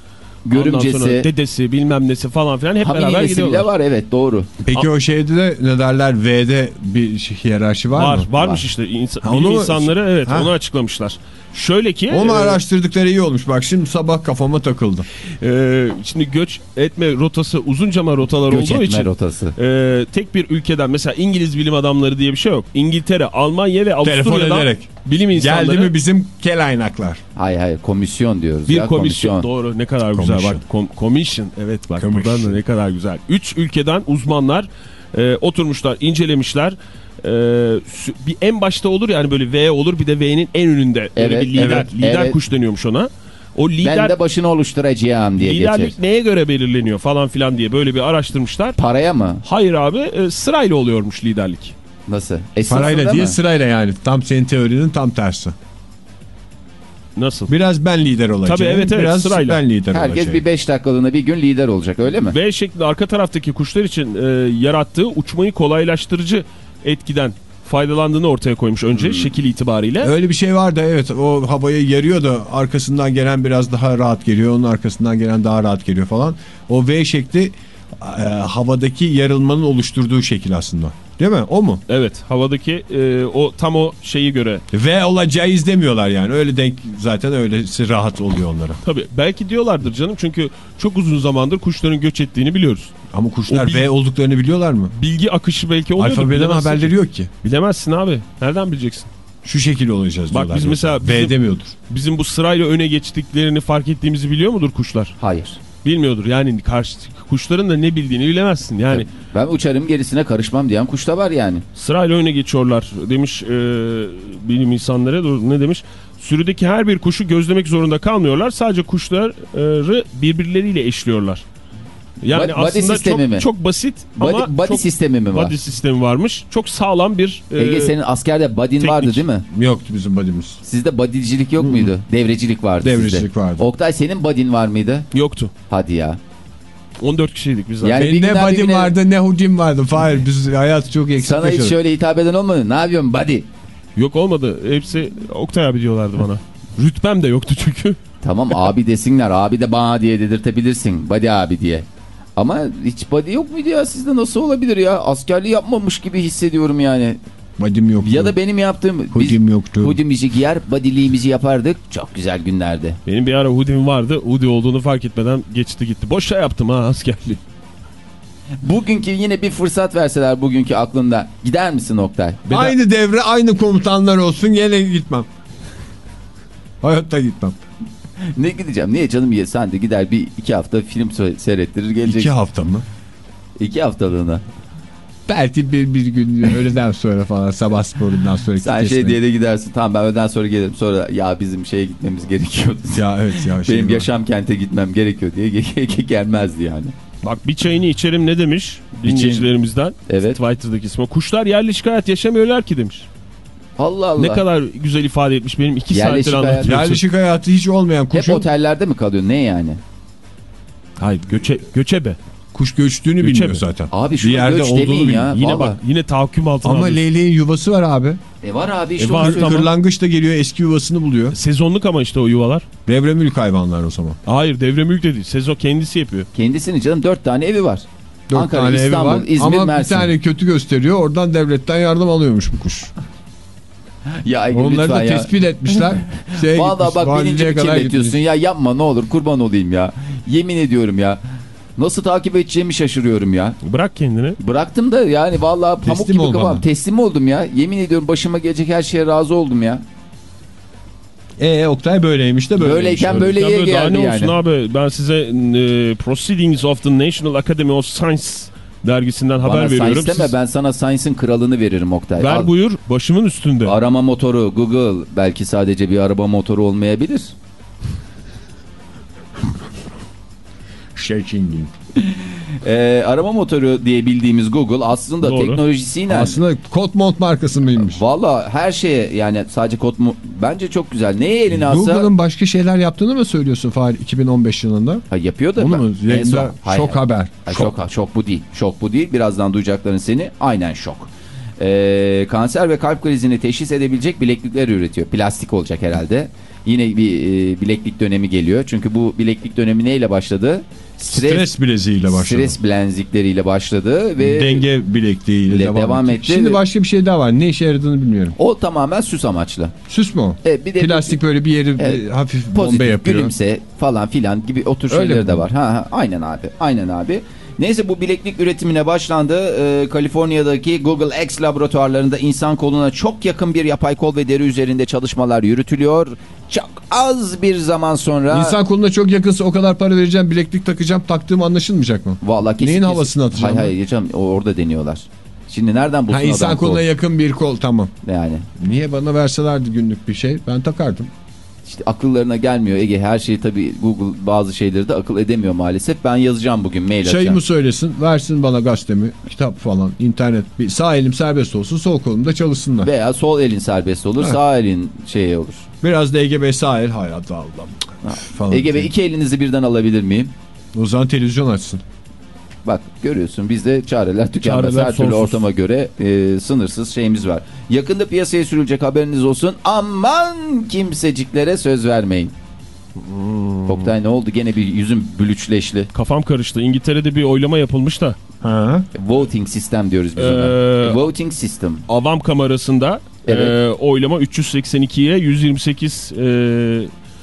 ondan sonra Görümcesi, dedesi bilmem nesi falan filan hep beraber gidiyorlar. bile var evet doğru. Peki o şeyde de ne derler V'de bir şey- hiyerarşi var, Var, mı? varmış Var. işte insan, Ha, bilim insanları evet Ha. onu açıklamışlar. Şöyle ki Onu e, araştırdıkları iyi olmuş. Bak şimdi sabah kafama takıldı. e, şimdi göç etme rotası uzuncama rotalar Göç olduğu etme için rotası. e, tek bir ülkeden mesela İngiliz bilim adamları diye bir şey yok. İngiltere, Almanya ve Telefon Avusturya'dan ederek. bilim insanları Geldi mi bizim kelaynaklar. Hayır hayır komisyon diyoruz bir ya komisyon. Doğru ne kadar güzel Commission. bak. Kom commission evet bak Commission. buradan da ne kadar güzel. Üç ülkeden uzmanlar e, oturmuşlar, incelemişler. E, bir en başta olur yani böyle V olur bir de V'nin en önünde böyle Evet, bir lider evet, lider evet. kuş deniyormuş ona. O Ben lider de başını oluşturacağım diye liderlik geçer. neye göre belirleniyor falan filan diye böyle bir araştırmışlar. Paraya mı? Hayır abi e, sırayla oluyormuş liderlik. Nasıl? Esasında Parayla değil mı? sırayla yani. Tam senin teorinin tam tersi. Nasıl? Biraz ben lider olacağım. Tabii, evet, evet, Biraz sırayla. ben lider Herkes olacağım. bir 5 dakikalığına bir gün lider olacak öyle mi? V şeklinde arka taraftaki kuşlar için e, yarattığı uçmayı kolaylaştırıcı etkiden faydalandığını ortaya koymuş önce Hmm. şekil itibariyle. Öyle bir şey var da evet o havayı yarıyor da arkasından gelen biraz daha rahat geliyor. Onun arkasından gelen daha rahat geliyor falan. O V şekli e, havadaki yarılmanın oluşturduğu şekil aslında. Değil mi? O mu? Evet havadaki e, o tam o şeyi göre. V olacağı demiyorlar yani. Öyle denk zaten öylesi rahat oluyor onlara. Tabii belki diyorlardır canım çünkü çok uzun zamandır kuşların göç ettiğini biliyoruz. Ama kuşlar O bil- V olduklarını biliyorlar mı? Bilgi akışı belki oluyordur. Alfabeden haberleri ki. yok ki. Bilemezsin abi. Nereden bileceksin? Şu şekil olacağız Bak diyorlar. biz yoksa. mesela V bizim- demiyordur. Bizim bu sırayla öne geçtiklerini fark ettiğimizi biliyor mudur kuşlar? Hayır. Bilmiyordur. Yani karşı kuşların da ne bildiğini bilemezsin. Yani Ben uçarım gerisine karışmam diyen kuş da var yani. sırayla öne geçiyorlar demiş e, bilim insanları. Dur, Ne demiş? Sürüdeki her bir kuşu gözlemek zorunda kalmıyorlar. Sadece kuşları birbirleriyle eşliyorlar. Yani Body- aslında sistemi çok, mi? çok basit Body, ama body çok sistemi mi var? body sistemi varmış. Çok sağlam bir e, Ege senin askerde bodin teknik. vardı değil mi? Yoktu bizim badimiz. Sizde bodycilik yok muydu? Devrecilik vardı Devrecilik sizde. vardı. Oktay senin bodin var mıydı? yoktu. Hadi ya. 14 kişiydik biz zaten. Yani Benim ne badim güne- vardı ne hudim vardı. Hayır biz hayat çok eksik Sana hiç yaşadık. şöyle hitap eden olmadı. Ne yapıyorsun body? Yok olmadı. Hepsi Oktay abi diyorlardı bana. Rütbem de yoktu çünkü. Tamam abi desinler. Abi de bana diye dedirtebilirsin. Body abi diye. Ama hiç body yok muydu ya sizde nasıl olabilir ya? Askerliği yapmamış gibi hissediyorum yani. Badim yoktu. Ya da benim yaptığım... Hudim yoktu. Hudimizi giyer, bodyliğimizi yapardık. Çok güzel günlerdi. Benim bir ara Hoodie'm vardı. Hoodie olduğunu fark etmeden geçti gitti. Boşa yaptım ha askerliği. Bugünkü yine bir fırsat verseler bugünkü aklında. Gider misin Oktay? Aynı devre aynı komutanlar olsun gene gitmem. Hayatta gitmem. Ne gideceğim? Niye canım ye? Sen de gider bir iki hafta film se- seyrettirir geleceksin. İki hafta mı? İki haftalığına. Belki bir, bir gün öğleden sonra falan sabah sporundan sonra. Sen şey diye de gidersin. Tamam ben öğleden sonra gelirim. Sonra ya bizim şeye gitmemiz gerekiyor. Ya evet ya. Şey Benim var. yaşam kente gitmem gerekiyor diye ge- ge- gelmezdi yani. Bak bir çayını içerim ne demiş dinleyicilerimizden. Evet. Twitter'daki ismi. Kuşlar yerleşik hayat yaşamıyorlar ki demiş. Allah Allah. Ne kadar güzel ifade etmiş benim iki Yerleşik saattir anlatıyorum. Yerleşik hayatı hiç olmayan Hep kuşun otellerde mi kalıyor? Ne yani? Hayır göçe, göçebe. kuş göçtüğünü Göçe bilmiyor mi? zaten. Abi şuna yerde göç olduğunu bilmiyor. ya. Yine Vallahi. bak yine tahakküm altına Ama leyleğin yuvası var abi. E var abi işte E var, tamam. Kırlangıç da geliyor eski yuvasını buluyor. Sezonluk ama işte o yuvalar. Devre mülk hayvanlar o zaman. Hayır devre mülk de değil. Sezon kendisi yapıyor. Kendisinin canım dört tane evi var. Dört Ankara, tane evi İstanbul, var. İzmir, Ama Mersin. bir tane kötü gösteriyor. Oradan devletten yardım alıyormuş bu kuş. Ya Ege Onları da ya. tespit etmişler. Şeye Valla gitmiş, bak bilincimi kadar kirletiyorsun gitmiş. ya yapma ne olur kurban olayım ya. Yemin ediyorum ya. Nasıl takip edeceğimi şaşırıyorum ya. Bırak kendini. Bıraktım da yani vallahi pamuk Teslim gibi kafam. Teslim oldum ya. Yemin ediyorum başıma gelecek her şeye razı oldum ya. Ee Oktay böyleymiş de böyleymiş. Böyleyken Öyle. böyle Ya ye böyle daha ne olsun yani. abi ben size e, Proceedings of the National Academy of Science dergisinden haber Bana veriyorum. science deme Siz ben sana science'ın kralını veririm Oktay. ver Al. buyur başımın üstünde. Arama motoru Google belki sadece bir araba motoru olmayabilir. Shaking. Ee, arama motoru diye bildiğimiz Google aslında Doğru. teknolojisiyle Aslında Kotmont markası mıymış? Valla her şeye yani sadece mu bence çok güzel. Neyi eline alsa Google'ın başka şeyler yaptığını mı söylüyorsun Fahir 2015 yılında? ha, yapıyor da Onu ben- mu? en son- şok hayır. haber. Ha, şok. şok bu değil. Şok bu değil. Birazdan duyacakların seni aynen şok. Ee, kanser ve kalp krizini teşhis edebilecek bileklikler üretiyor. Plastik olacak herhalde. Yine bir e, bileklik dönemi geliyor. Çünkü bu bileklik dönemi neyle başladı? Stres bileziğiyle başladı. Stres bilezikleriyle başladı ve Denge bilekliğiyle Le- devam, devam etti. etti Şimdi başka bir şey daha var. Ne işe yaradığını bilmiyorum. o tamamen süs amaçlı. Süs mü o? E, bir de Plastik böyle bir yeri Evet. bir hafif pozitif, bombe yapıyor. gülümse falan filan gibi o tür şeyleri mi? de var. Ha, ha, aynen abi. Aynen abi. Neyse bu bileklik üretimine başlandı. Ee, Kaliforniya'daki Google X laboratuvarlarında insan koluna çok yakın bir yapay kol ve deri üzerinde çalışmalar yürütülüyor. Çok az bir zaman sonra... İnsan koluna çok yakınsa o kadar para vereceğim, bileklik takacağım, taktığım anlaşılmayacak mı? Vallahi kesin, Neyin kesin- havasını atacağım Hayır hayır canım, o orada deniyorlar. Şimdi nereden bulsun Ha, insan adam koluna kol? yakın bir kol tamam. Yani Niye bana verselerdi günlük bir şey ben takardım. işte akıllarına gelmiyor Ege. Her şeyi tabii Google bazı şeyleri de akıl edemiyor maalesef. Ben yazacağım bugün mail atacağım. Çayımı söylesin, versin bana gazetemi, kitap falan, internet. Bir sağ elim serbest olsun, sol kolumda çalışsınlar. Veya sol elin serbest olur, Evet. sağ elin şey olur. Biraz da Ege Bey sağ el, hayat Allah'ım. Falan. Ege Bey iki elinizi birden alabilir miyim? O zaman televizyon açsın. Bak görüyorsun bizde çareler tükenmez. Çareler Her türlü ortama göre e, sınırsız şeyimiz var. Yakında piyasaya sürülecek haberiniz olsun. Aman kimseciklere söz vermeyin. Hmm. Oktay ne oldu? Gene bir yüzüm bülüçleşli. Kafam karıştı. İngiltere'de bir oylama yapılmış da Ha. Voting sistem diyoruz biz ona. Ee, Voting system. avam kamerasında Evet. e, oylama 382'ye 128 e,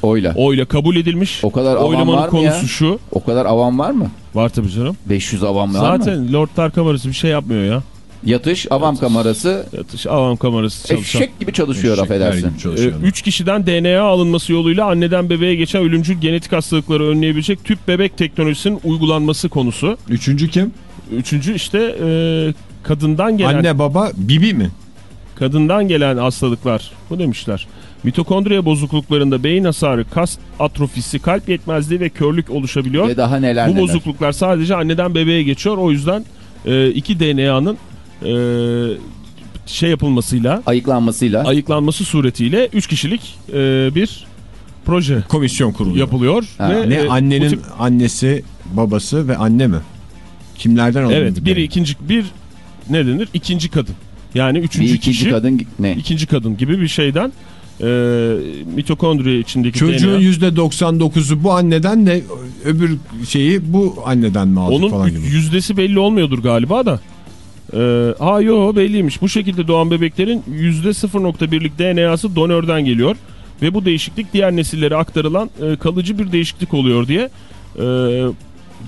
Oyla. oyla kabul edilmiş. O kadar avam Oylamanın var mı konusu ya? şu. O kadar avam var mı? Var tabii canım. 500 avam var mı? Zaten Lordlar kamerası bir şey yapmıyor ya. Yatış avam kamerası Yatış avam kamerası çalışan. eşek gibi çalışıyor Eşekler affedersin. gibi çalışıyor. 3 kişiden DNA alınması yoluyla anneden bebeğe geçen ölümcül genetik hastalıkları önleyebilecek tüp bebek teknolojisinin uygulanması konusu. Üçüncü kim? Üçüncü işte e, kadından gelen Anne baba Bibi mi? Kadından gelen hastalıklar. Bu demişler. Mitokondriya bozukluklarında beyin hasarı, kas atrofisi, kalp yetmezliği ve körlük oluşabiliyor. Ve daha neler Bu neler. bozukluklar sadece anneden bebeğe geçiyor. O yüzden e, iki DNA'nın e, şey yapılmasıyla, Ayıklanmasıyla. ayıklanması suretiyle 3 kişilik e, bir proje Komisyon kuruluyor. yapılıyor. Ha. Ve, Ne e, annenin tip- annesi, babası ve anne mi? Kimlerden alındı? evet bir ikinci bir ne denir? İkinci kadın. Yani bir üçüncü ikinci kişi kadın ne? ikinci kadın gibi bir şeyden e, mitokondriya içindeki Çocuğun DNA. yüzde 99'u bu anneden de öbür şeyi bu anneden mi aldık Onun falan gibi. yüzdesi belli olmuyordur galiba da. Ee, ha yo belliymiş. Bu şekilde doğan bebeklerin %0.1'lik DNA'sı donörden geliyor. Ve bu değişiklik diğer nesillere aktarılan e, kalıcı bir değişiklik oluyor diye. e,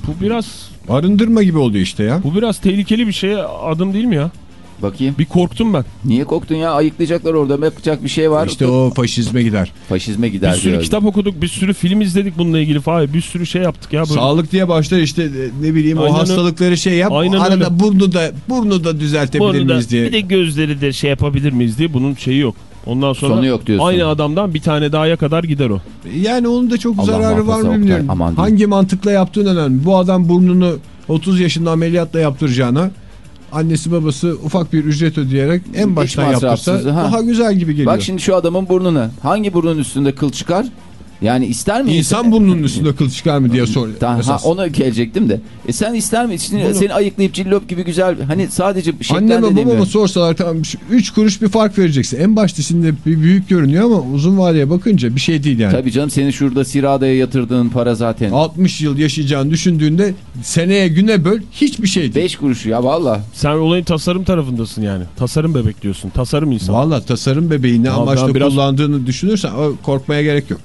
bu biraz Arındırma gibi oluyor işte ya. bu biraz tehlikeli bir şeye adım değil mi ya? Bakayım. Bir korktum ben. Niye korktun ya? Ayıklayacaklar orada. Yapacak bir şey var. İşte o faşizme gider. Faşizme Bir gider sürü diyor. kitap okuduk, bir sürü film izledik bununla ilgili falan. Bir sürü şey yaptık ya böyle. Sağlık diye başlar işte e, ne bileyim Aynen o öyle. hastalıkları şey yap. Aynen arada öyle. burnu da burnu da düzeltebilir Bu arada miyiz diye. bir de gözleri de şey yapabilir miyiz diye bunun şeyi yok. Ondan sonra Sonu yok diyorsun. aynı adamdan bir tane dahaya kadar gider o. Yani onun da çok Allah zararı var mı bilmiyorum. aman. Hangi mantıkla yaptığın önemli. Bu adam burnunu 30 yaşında ameliyatla yaptıracağına annesi babası ufak bir ücret ödeyerek en baştan yaptırsa ha. daha güzel gibi geliyor. Bak şimdi şu adamın burnuna. Hangi burnun üstünde kıl çıkar? Yani ister mi? İnsan burnunun üstünde kıl çıkar mı diye soruyor. Ta, ha, ona gelecektim de. E sen ister mi? Şimdi Bunu- seni ayıklayıp cillop gibi güzel hani sadece şeklen Anneme de babama demiyor. sorsalar tamam 3 kuruş bir fark vereceksin. En başta şimdi bir büyük görünüyor ama uzun vadeye bakınca bir şey değil yani. Tabii canım senin şurada Sirada'ya yatırdığın para zaten. 60 yıl yaşayacağını düşündüğünde seneye güne böl hiçbir şey değil. 5 kuruş ya valla. Sen olayın tasarım tarafındasın yani. Tasarım bebek diyorsun. Tasarım insan. Valla tasarım bebeği ne amaçla biraz- kullandığını düşünürsen o korkmaya gerek yok.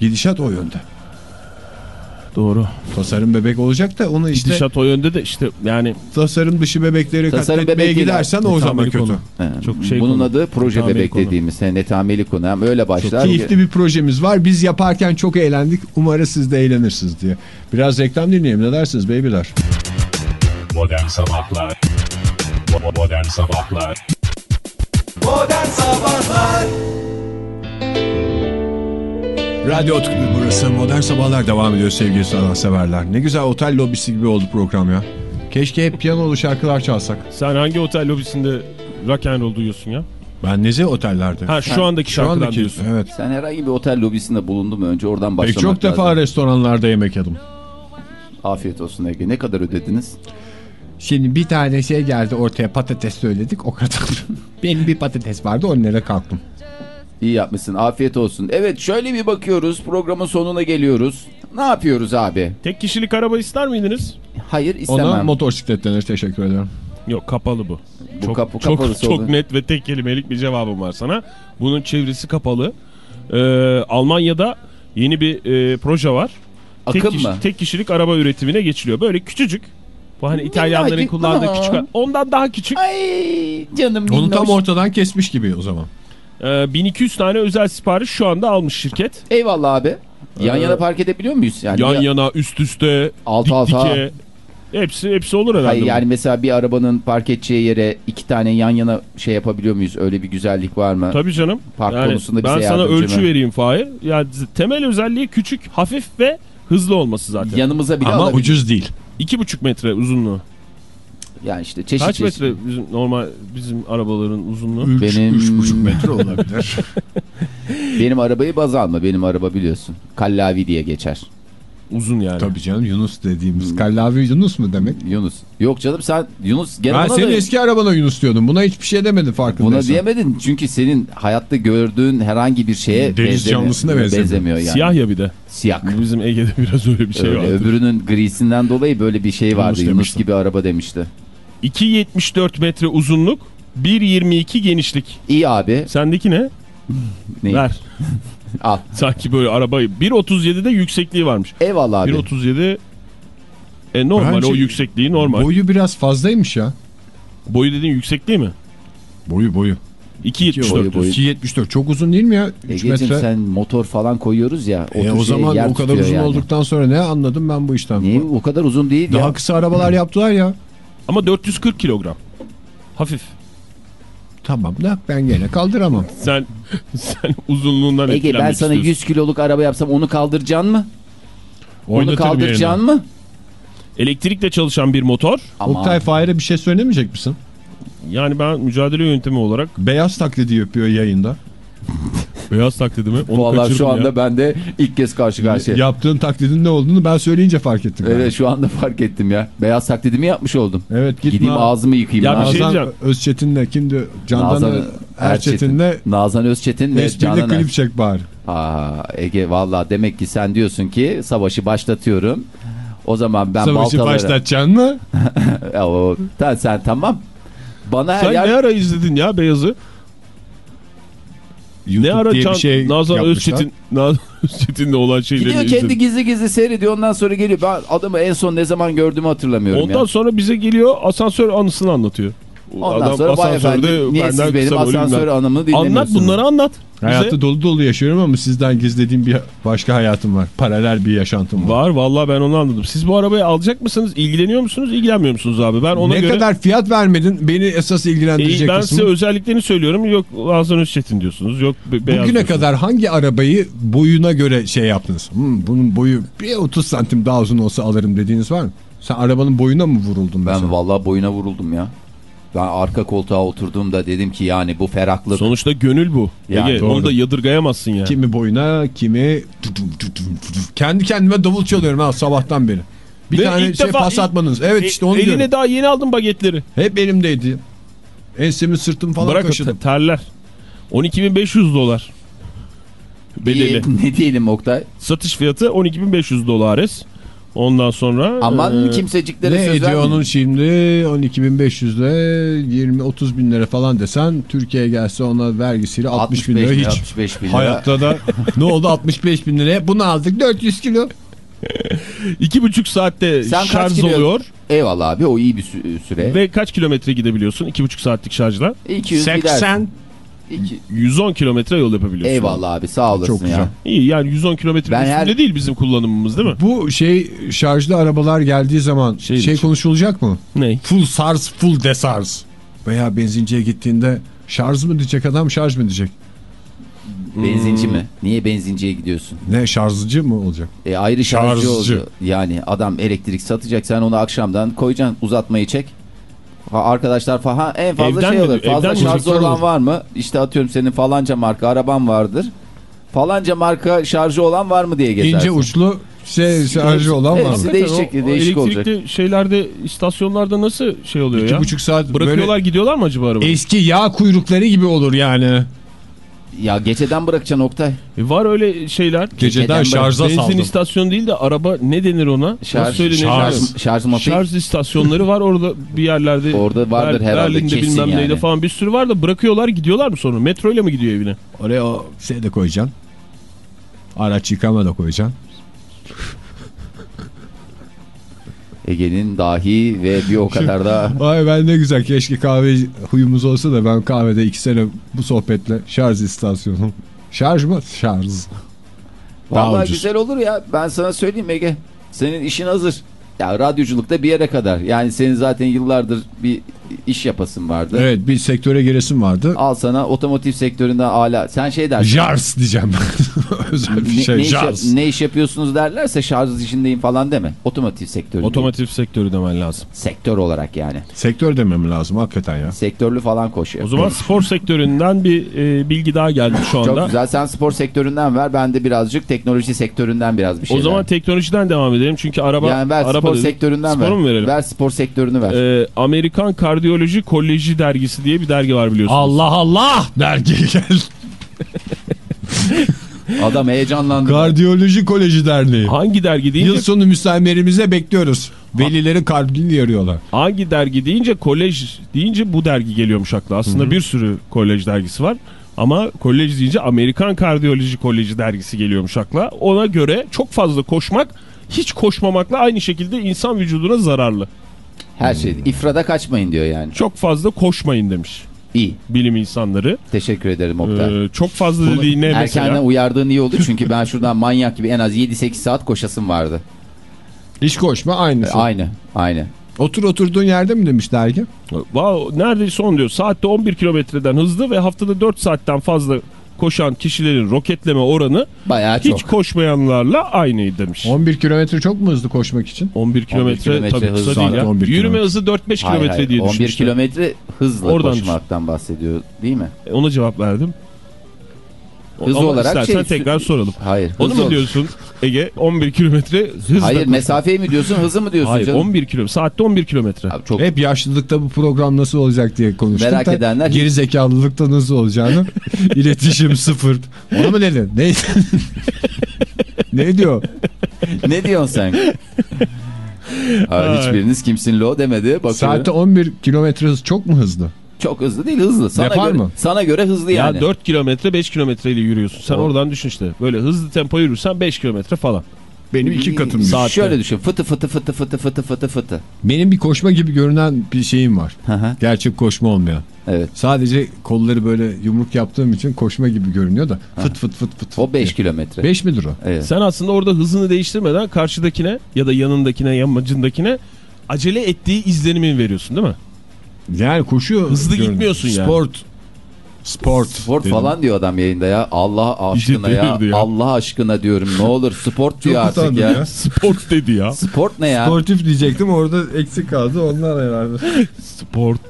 Gidişat o yönde. Doğru. Tasarım bebek olacak da onu işte Gidişat o yönde de işte yani tasarım dışı bebekleri Tasarım katletmeye bebek gidersen o zaman kötü. konu. Çok şey Bunun konu. adı proje Netameli bebek konu. dediğimiz he, netameli konu. Hem öyle başlar. Keyifli bir projemiz var. Biz yaparken çok eğlendik. Umarız siz de eğlenirsiniz diye. Biraz reklam dinleyelim. Ne dersiniz beybiler? Modern Sabahlar Modern Sabahlar Modern Sabahlar Radyo Otoklu burası. Modern Sabahlar devam ediyor sevgili sanatseverler. Ne güzel otel lobisi gibi oldu program ya. Keşke hep piyanolu şarkılar çalsak. sen hangi otel lobisinde rock and roll duyuyorsun ya? Ben neze otellerde. Ha şu andaki Şu şarkıdan andaki diyorsun. evet. Sen herhangi bir otel lobisinde bulundun mu? Önce oradan Pek başlamak çok defa lazım. restoranlarda yemek yedim. Afiyet olsun Ege. Ne kadar ödediniz? Şimdi bir tane şey geldi ortaya patates söyledik o kadar. Benim bir patates vardı 10 lira kalktım. İyi yapmışsın. Afiyet olsun. Evet şöyle bir bakıyoruz. Programın sonuna geliyoruz. Ne yapıyoruz abi? Tek kişilik araba ister miydiniz? Hayır istemem. Ona motosiklet denir teşekkür ederim. Yok kapalı bu. Bu Çok, kapı çok, çok net ve tek kelimelik bir cevabım var sana. Bunun çevresi kapalı. Ee, Almanya'da yeni bir e, proje var. Akım tek, kişi- mı? tek kişilik araba üretimine geçiliyor. Böyle küçücük. Bu hani İtalyanların kullandığı küçük. Ondan daha küçük. Ay canım Onu tam ortadan kesmiş gibi o zaman. Ee, 1200 tane özel sipariş şu anda almış şirket. Eyvallah abi. Yan Ee, yana park edebiliyor muyuz? Yani Yan ya- yana, üst üste, Alt dik alta. dike. Hepsi hepsi olur herhalde. Hayır bu. yani mesela bir arabanın park edeceği yere iki tane yan yana şey yapabiliyor muyuz? Öyle bir güzellik var mı? Tabii canım. Park Yani konusunda bize ben sana ölçü mı? vereyim Fahir. Yani temel özelliği küçük, hafif ve hızlı olması zaten. Yanımıza bile Ama alabilir. ucuz değil. 2,5 metre uzunluğu. Yani işte çeşit Kaç çeşit. metre bizim normal bizim arabaların uzunluğu? Üç, Benim- üç buçuk metre olabilir. Benim arabayı baz alma. Benim araba biliyorsun. Kallavi diye geçer. Uzun yani. Tabii canım Yunus dediğimiz. Kallavi Yunus mu demek? Yunus. Yok canım sen Yunus gene Ben buna senin da- eski arabana Yunus diyordum. Buna hiçbir şey demedin Buna farkındaysan. diyemedin çünkü senin hayatta gördüğün herhangi bir şeye Deniz benzemiyor, canlısına benzemiyor. benzemiyor yani. Siyah ya bir de. Siyah. Bizim Ege'de biraz öyle bir şey Öyle, var. öbürünün grisinden dolayı böyle bir şey vardı. Yunus, demiştim. gibi araba demişti. 2.74 metre uzunluk, 1.22 genişlik. İyi abi. Sendeki ne? Ne? Ver. Al. Sanki böyle arabayı 1.37'de yüksekliği varmış. Eyvallah abi. 1.37 e normal Bence o yüksekliği normal. Boyu biraz fazlaymış ya. Boyu dediğin yüksekliği mi? Boyu boyu. 2.74. boyu, boyu. 2.74 çok uzun değil mi ya? 3 Egeciğim metre. sen motor falan koyuyoruz ya. E, o zaman o kadar uzun yani. olduktan sonra ne anladım ben bu işten? Niye o kadar uzun değil Daha ya? kısa arabalar yaptılar ya. Ama 440 kilogram. Hafif. Tamam da ben gene kaldıramam. Sen sen uzunluğundan Ege ben sana istiyorsun. 100 kiloluk araba yapsam onu kaldıracaksın mı? Onu kaldıracaksın mı? Elektrikle çalışan bir motor. Ama Oktay Fahir'e bir şey söylemeyecek misin? Yani ben mücadele yöntemi olarak Beyaz taklidi yapıyor yayında. Beyaz taklidi mi? Onu Vallahi şu anda ya. ben de ilk kez karşı karşıya. Yaptığın taklidin ne olduğunu ben söyleyince fark ettim. Evet yani. şu anda fark ettim ya. Beyaz taklidimi yapmış oldum. Evet gitme. Gideyim ağzımı yıkayayım. Ya Nazan, şey Nazan diyeceğim. Özçetin'le kimdi? Candan Nazan Erçetin'le Nazan Özçetin ve esprili klip çek bari. Aa, Ege valla demek ki sen diyorsun ki savaşı başlatıyorum. O zaman ben Savaşı baltaları... başlatacaksın mı? O, sen, sen tamam. Bana her Sen yer... ne ara izledin ya beyazı? YouTube ne ara diye bir şey Nazan. Özçetin Nazan Özçetin'le olan şeyleri Gidiyor kendi gizli gizli seyrediyor ondan sonra geliyor. Ben adamı en son ne zaman gördüğümü hatırlamıyorum Ondan ya. sonra bize geliyor asansör anısını anlatıyor. Ondan sonra vay efendim niye siz benim asansör anımı dinlemiyorsunuz? Anlat bunları anlat. Bize. Hayatı dolu dolu yaşıyorum ama sizden gizlediğim bir başka hayatım var. Paralel bir yaşantım var. Var vallahi ben onu anladım. Siz bu arabayı alacak mısınız? İlgileniyor musunuz? İlgilenmiyor musunuz abi? Ben ona ne göre kadar fiyat vermedin beni esas ilgilendirecek E, ben kısmı. size özelliklerini söylüyorum. Yok Nazan Özçetin diyorsunuz. Yok be- beyaz Bugüne diyorsunuz. kadar hangi arabayı boyuna göre şey yaptınız? Hmm, bunun boyu bir 30 santim daha uzun olsa alırım dediğiniz var mı? Sen arabanın boyuna mı vuruldun mesela? Ben vallahi boyuna vuruldum ya. Ben arka koltuğa oturduğumda dedim ki yani bu ferahlık. Sonuçta gönül bu. Yani Ege, doğru. onu da yadırgayamazsın ya. Kimi boyuna kimi kendi kendime davul çalıyorum ha sabahtan beri. Bir Ve tane şey defa- pas atmanız. Evet E, işte onu Eline diyorum. daha yeni aldım bagetleri. Hep elimdeydi. Ensemi sırtım falan Bırak kaşıdım. te- terler. 12.500 dolar. Bedeli. ne diyelim Oktay? Satış fiyatı 12.500 dolares. Ondan sonra... Aman e, kimseciklere Ne söz ediyor vermeyin. onun şimdi 12.500 ile 20-30 bin lira falan desen Türkiye'ye gelse ona vergisiyle 60 bin lira hiç. 65 bin lira. Hayatta da ne oldu 65 bin liraya bunu aldık 400 kilo. iki buçuk saatte Sen kaç şarj kilo- oluyor. Eyvallah abi o iyi bir sü- süre. Ve kaç kilometre gidebiliyorsun? iki buçuk saatlik şarjla. 200 gidersin. İki- 110 kilometre yol yapabiliyorsun. Eyvallah abi sağ olasın Çok ya. güzel. İyi yani 110 kilometre Ben üstünde her- değil bizim kullanımımız değil mi? Bu şey şarjlı arabalar geldiği zaman Şey şey, konuşulacak mı? Ney? Full SARS full desarz. Veya benzinciye gittiğinde şarj mı diyecek adam şarj mı diyecek? Benzinci mi? Niye benzinciye gidiyorsun? Ne şarjcı mı olacak? E ayrı şarjcı Şarjcı. oldu. Yani adam elektrik satacak sen onu akşamdan koyacaksın uzatmayı çek. Arkadaşlar falan en fazla Evden şey mi? olur. Fazla Evden mi? şarjı Çocuklar olan olur. var mı? İşte atıyorum senin falanca marka araban vardır. Falanca marka şarjı olan var mı diye gezersin. İnce uçlu şey şarjı olan var mı? Değişik, o- o değişik olacak. Elektrikli şeylerde istasyonlarda nasıl şey oluyor İki ya? buçuk saat Bırakıyorlar böyle gidiyorlar mı acaba arabayı? eski yağ kuyrukları gibi olur yani. Ya geceden bırakacaksın Oktay. E, var öyle şeyler. Geceden bırak- şarja Benzin saldım. istasyonu değil de araba ne denir ona? Nasıl Şarj, söylenir? şarj, şarj, mapik. Şarj istasyonları var orada bir yerlerde. Orada vardır herhalde, Berlin'de kesin bilmem yani. neyde falan bir sürü var da bırakıyorlar gidiyorlar mı sonra? Metroyla mı gidiyor evine? Oraya o şey de koyacaksın. Araç yıkama da koyacaksın. Ege'nin dahi ve bir o kadar da Ay ben ne güzel keşke kahve huyumuz olsa da ben kahvede iki sene bu sohbetle şarj istasyonu. Şarj mı? Şarj. Daha Vallahi ucuz. güzel olur ya. Ben sana söyleyeyim Ege. Senin işin hazır. Ya radyoculukta bir yere kadar. Yani senin zaten yıllardır bir iş yapasın vardı. Evet bir sektöre giresim vardı. Al sana otomotiv sektöründen ala. Sen şey dersin. Jars diyeceğim ben. Özel bir ne, şey. ne iş, Jars. ne iş yapıyorsunuz derlerse şarj işindeyim falan deme. Otomotiv sektörü. Otomotiv sektörü demen lazım. Sektör olarak yani. Sektör demem lazım hakikaten ya. Sektörlü falan koşuyor. O zaman spor sektöründen bir e, bilgi daha geldi şu anda. Çok güzel. Sen spor sektöründen ver. Ben de birazcık teknoloji sektöründen biraz bir şey O zaman teknolojiden devam edelim çünkü araba yani ver araba spor dedim. sektöründen Spor ver. mu verelim? Ver spor sektörünü ver. Ee, Amerikan Kardiyoloji Koleji dergisi diye bir dergi var biliyorsunuz. Allah Allah dergi gel. Adam heyecanlandı. Kardiyoloji Koleji Derneği. Hangi dergi deyince Yıl sonu müsamerimize bekliyoruz. Velileri kalbini yarıyorlar. hangi dergi deyince kolej deyince bu dergi geliyormuş akla. Aslında bir sürü kolej dergisi var. Ama kolej deyince Amerikan Kardiyoloji Koleji dergisi geliyormuş akla. Ona göre çok fazla koşmak hiç koşmamakla aynı şekilde insan vücuduna zararlı. Her şey. İfrada kaçmayın diyor yani. Çok fazla koşmayın demiş İyi. bilim insanları. Teşekkür ederim Oktay. Ee, çok fazla dediği ne Erkenden mesela? uyardığın iyi oldu çünkü ben şuradan manyak gibi en az 7-8 saat koşasım vardı. İş koşma aynısı. Aynı, aynı. Otur oturduğun yerde mi demiş dergi? Wow, neredeyse on diyor. Saatte 11 kilometreden hızlı ve haftada 4 saatten fazla koşan kişilerin roketleme oranı Bayağı hiç çok. koşmayanlarla aynı demiş. 11 kilometre çok mu hızlı koşmak için? 11 kilometre tabii hızlı. kısa değil ya. 11 Yürüme hızı 4-5 Hayır, kilometre diye 11 düşünmüşler. kilometre hızla Oradan koşmaktan bahsediyor değil mi? E, Ona cevap verdim. Hız Ama olarak istersen şey- tekrar soralım. Hayır. Onu hızlı mu diyorsun Ege? 11 kilometre hızla Hayır mesafeyi mi diyorsun hızı mı diyorsun Hayır canım? 11 kilometre. Saatte 11 kilometre. Abi çok Hep yaşlılıkta bu program nasıl olacak diye konuştuk Merak da edenler- geri zekalılıkta nasıl olacağını iletişim sıfır. Onu mu dedin? Ne? ne diyor? ne diyorsun sen? Hayır, Ay. hiçbiriniz kimsin lo demedi. Bakıyorum. Saatte 11 kilometre hız çok mu hızlı? Çok hızlı değil hızlı. Sana Depar göre, mı? Sana göre hızlı yani. Ya 4 kilometre 5 kilometre ile yürüyorsun. Sen O- oradan düşün işte. Böyle hızlı tempo yürürsen 5 kilometre falan. Benim iki katım. Saat düşün. Şöyle düşün fıtı fıtı fıtı fıtı fıtı fıtı fıtı. Benim bir koşma gibi görünen bir şeyim var. Gerçek koşma olmayan. evet. Sadece kolları böyle yumruk yaptığım için koşma gibi görünüyor da fıt fıt fıt fıt. O 5 kilometre. 5 midir o? Evet. Sen aslında orada hızını değiştirmeden karşıdakine ya da yanındakine yamacındakine acele ettiği izlenimini veriyorsun değil mi? Yani koşuyor. Hızlı görünüyor. gitmiyorsun yani. Sport. Sport. Sport dedim. falan diyor adam yayında ya. Allah aşkına ya. ya. Allah aşkına diyorum. Ne olur sport diyor artık ya. ya. Sport dedi ya. Sport ne ya? Sportif diyecektim orada eksik kaldı ondan herhalde. Sport.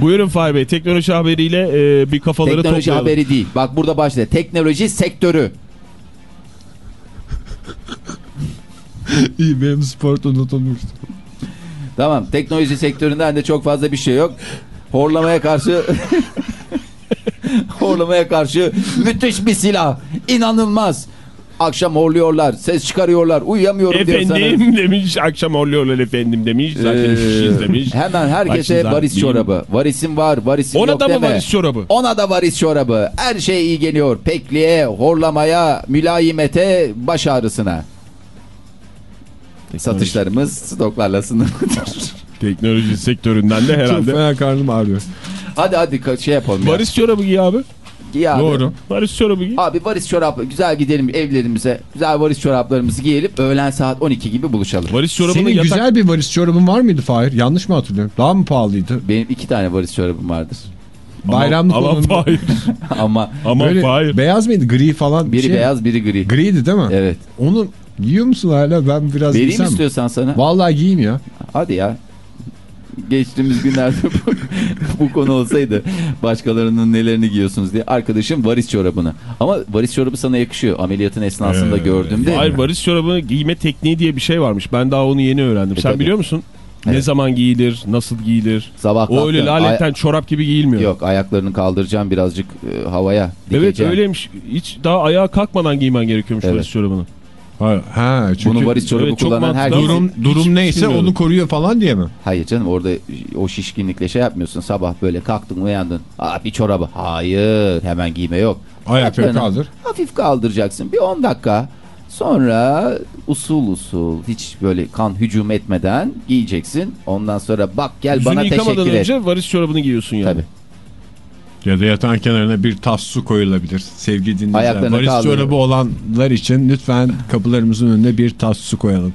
Buyurun Fahri Bey. Teknoloji haberiyle e, bir kafaları Teknoloji toplayalım. haberi değil. Bak burada başlıyor. Teknoloji sektörü. İyi benim sport unutulmuştu. Tamam. Teknoloji sektöründen de çok fazla bir şey yok. Horlamaya karşı horlamaya karşı müthiş bir silah. İnanılmaz. Akşam horluyorlar, ses çıkarıyorlar, uyuyamıyorum diyorsanız. Efendim demiş. Akşam oluyorlar efendim demiş. Zaten Ee, kişiyiz demiş. Hemen herkese varis çorabı. Varisim var, varisim Ona yok da mı deme. varis çorabı? Ona da varis çorabı. Her şey iyi geliyor. Pekliğe, horlamaya, mülayimete, baş ağrısına. Satışlarımız stoklarla sınırlıdır. Teknoloji sektöründen de Çok herhalde. fena karnım ağrıyor. hadi hadi şey yapalım ya. Varis çorabı giy abi. Giy abi. Doğru. Varis çorabı giy. Abi varis çorap güzel gidelim evlerimize. Güzel varis çoraplarımızı giyelim. Öğlen saat 12 gibi buluşalım. Varis çorabını Senin yatak... güzel bir varis çorabın var mıydı Fahir? Yanlış mı hatırlıyorum? Daha mı pahalıydı? Benim iki tane varis çorabım vardır. Bayramlık ama, olan ama Fahir. Ama Ama Fahir. beyaz mıydı? Gri falan bir biri şey. beyaz biri gri. Griydi değil mi? Evet. Onu giyiyor musun hala? Ben biraz Vereyim giysem mi? istiyorsan sana. Vallahi giyeyim ya. Hadi ya. Geçtiğimiz günlerde bu, bu konu olsaydı başkalarının nelerini giyiyorsunuz diye arkadaşım varis çorabını. Ama varis çorabı sana yakışıyor. Ameliyatın esnasında Ee, gördüm de. Hayır varis çorabını giyme tekniği diye bir şey varmış. Ben daha onu yeni öğrendim. E, Sen tabii. biliyor musun? Ne Evet. zaman giyilir, nasıl giyilir? Sabah O öyle laletten çorap gibi giyilmiyor. Yok ayaklarını kaldıracağım birazcık e, havaya. Evet dikeceğim. öyleymiş. Hiç daha ayağa kalkmadan giymen gerekiyormuş Evet. varis çorabını. Ha, ha çünkü Bunu varis çorabı Evet, kullanan herkes... durum, durum neyse onu koruyor falan diye mi? Hayır canım orada o şişkinlikle şey yapmıyorsun. Sabah böyle kalktın uyandın. Aa bir çorabı. Hayır hemen giyme yok. Ayakları kaldır. Hafif kaldıracaksın bir 10 dakika. Sonra usul usul hiç böyle kan hücum etmeden giyeceksin. Ondan sonra bak gel Yüzünü bana yıkamadan teşekkür et. önce varis çorabını giyiyorsun yani. Tabii. Ya da yatağın kenarına bir tas su koyulabilir. Sevgili dinleyiciler. Kaldırın. çorabı olanlar için lütfen kapılarımızın önüne bir tas su koyalım.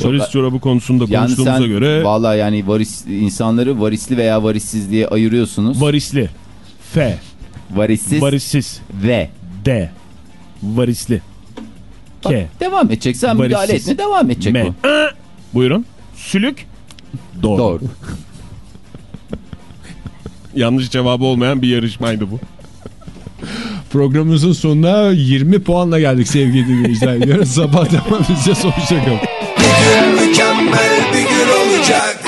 Varis çorabı konusunda Yani konuştuğumuza sen göre valla yani varis insanları varisli veya varissiz diye ayırıyorsunuz. varisli. F. Varissiz Varissiz. ve. D. Varisli. Bak, K. devam edecek. Sen müdahale Varissiz. etme devam edecek M. bu. Buyurun. Sülük. Doğru. Doğru. Yanlış cevabı olmayan bir yarışmaydı bu. Programımızın sonuna 20 puanla geldik sevgili dinleyiciler. Yarın sabah devam edeceğiz. Hoşçakalın. Mükemmel bir gün olacak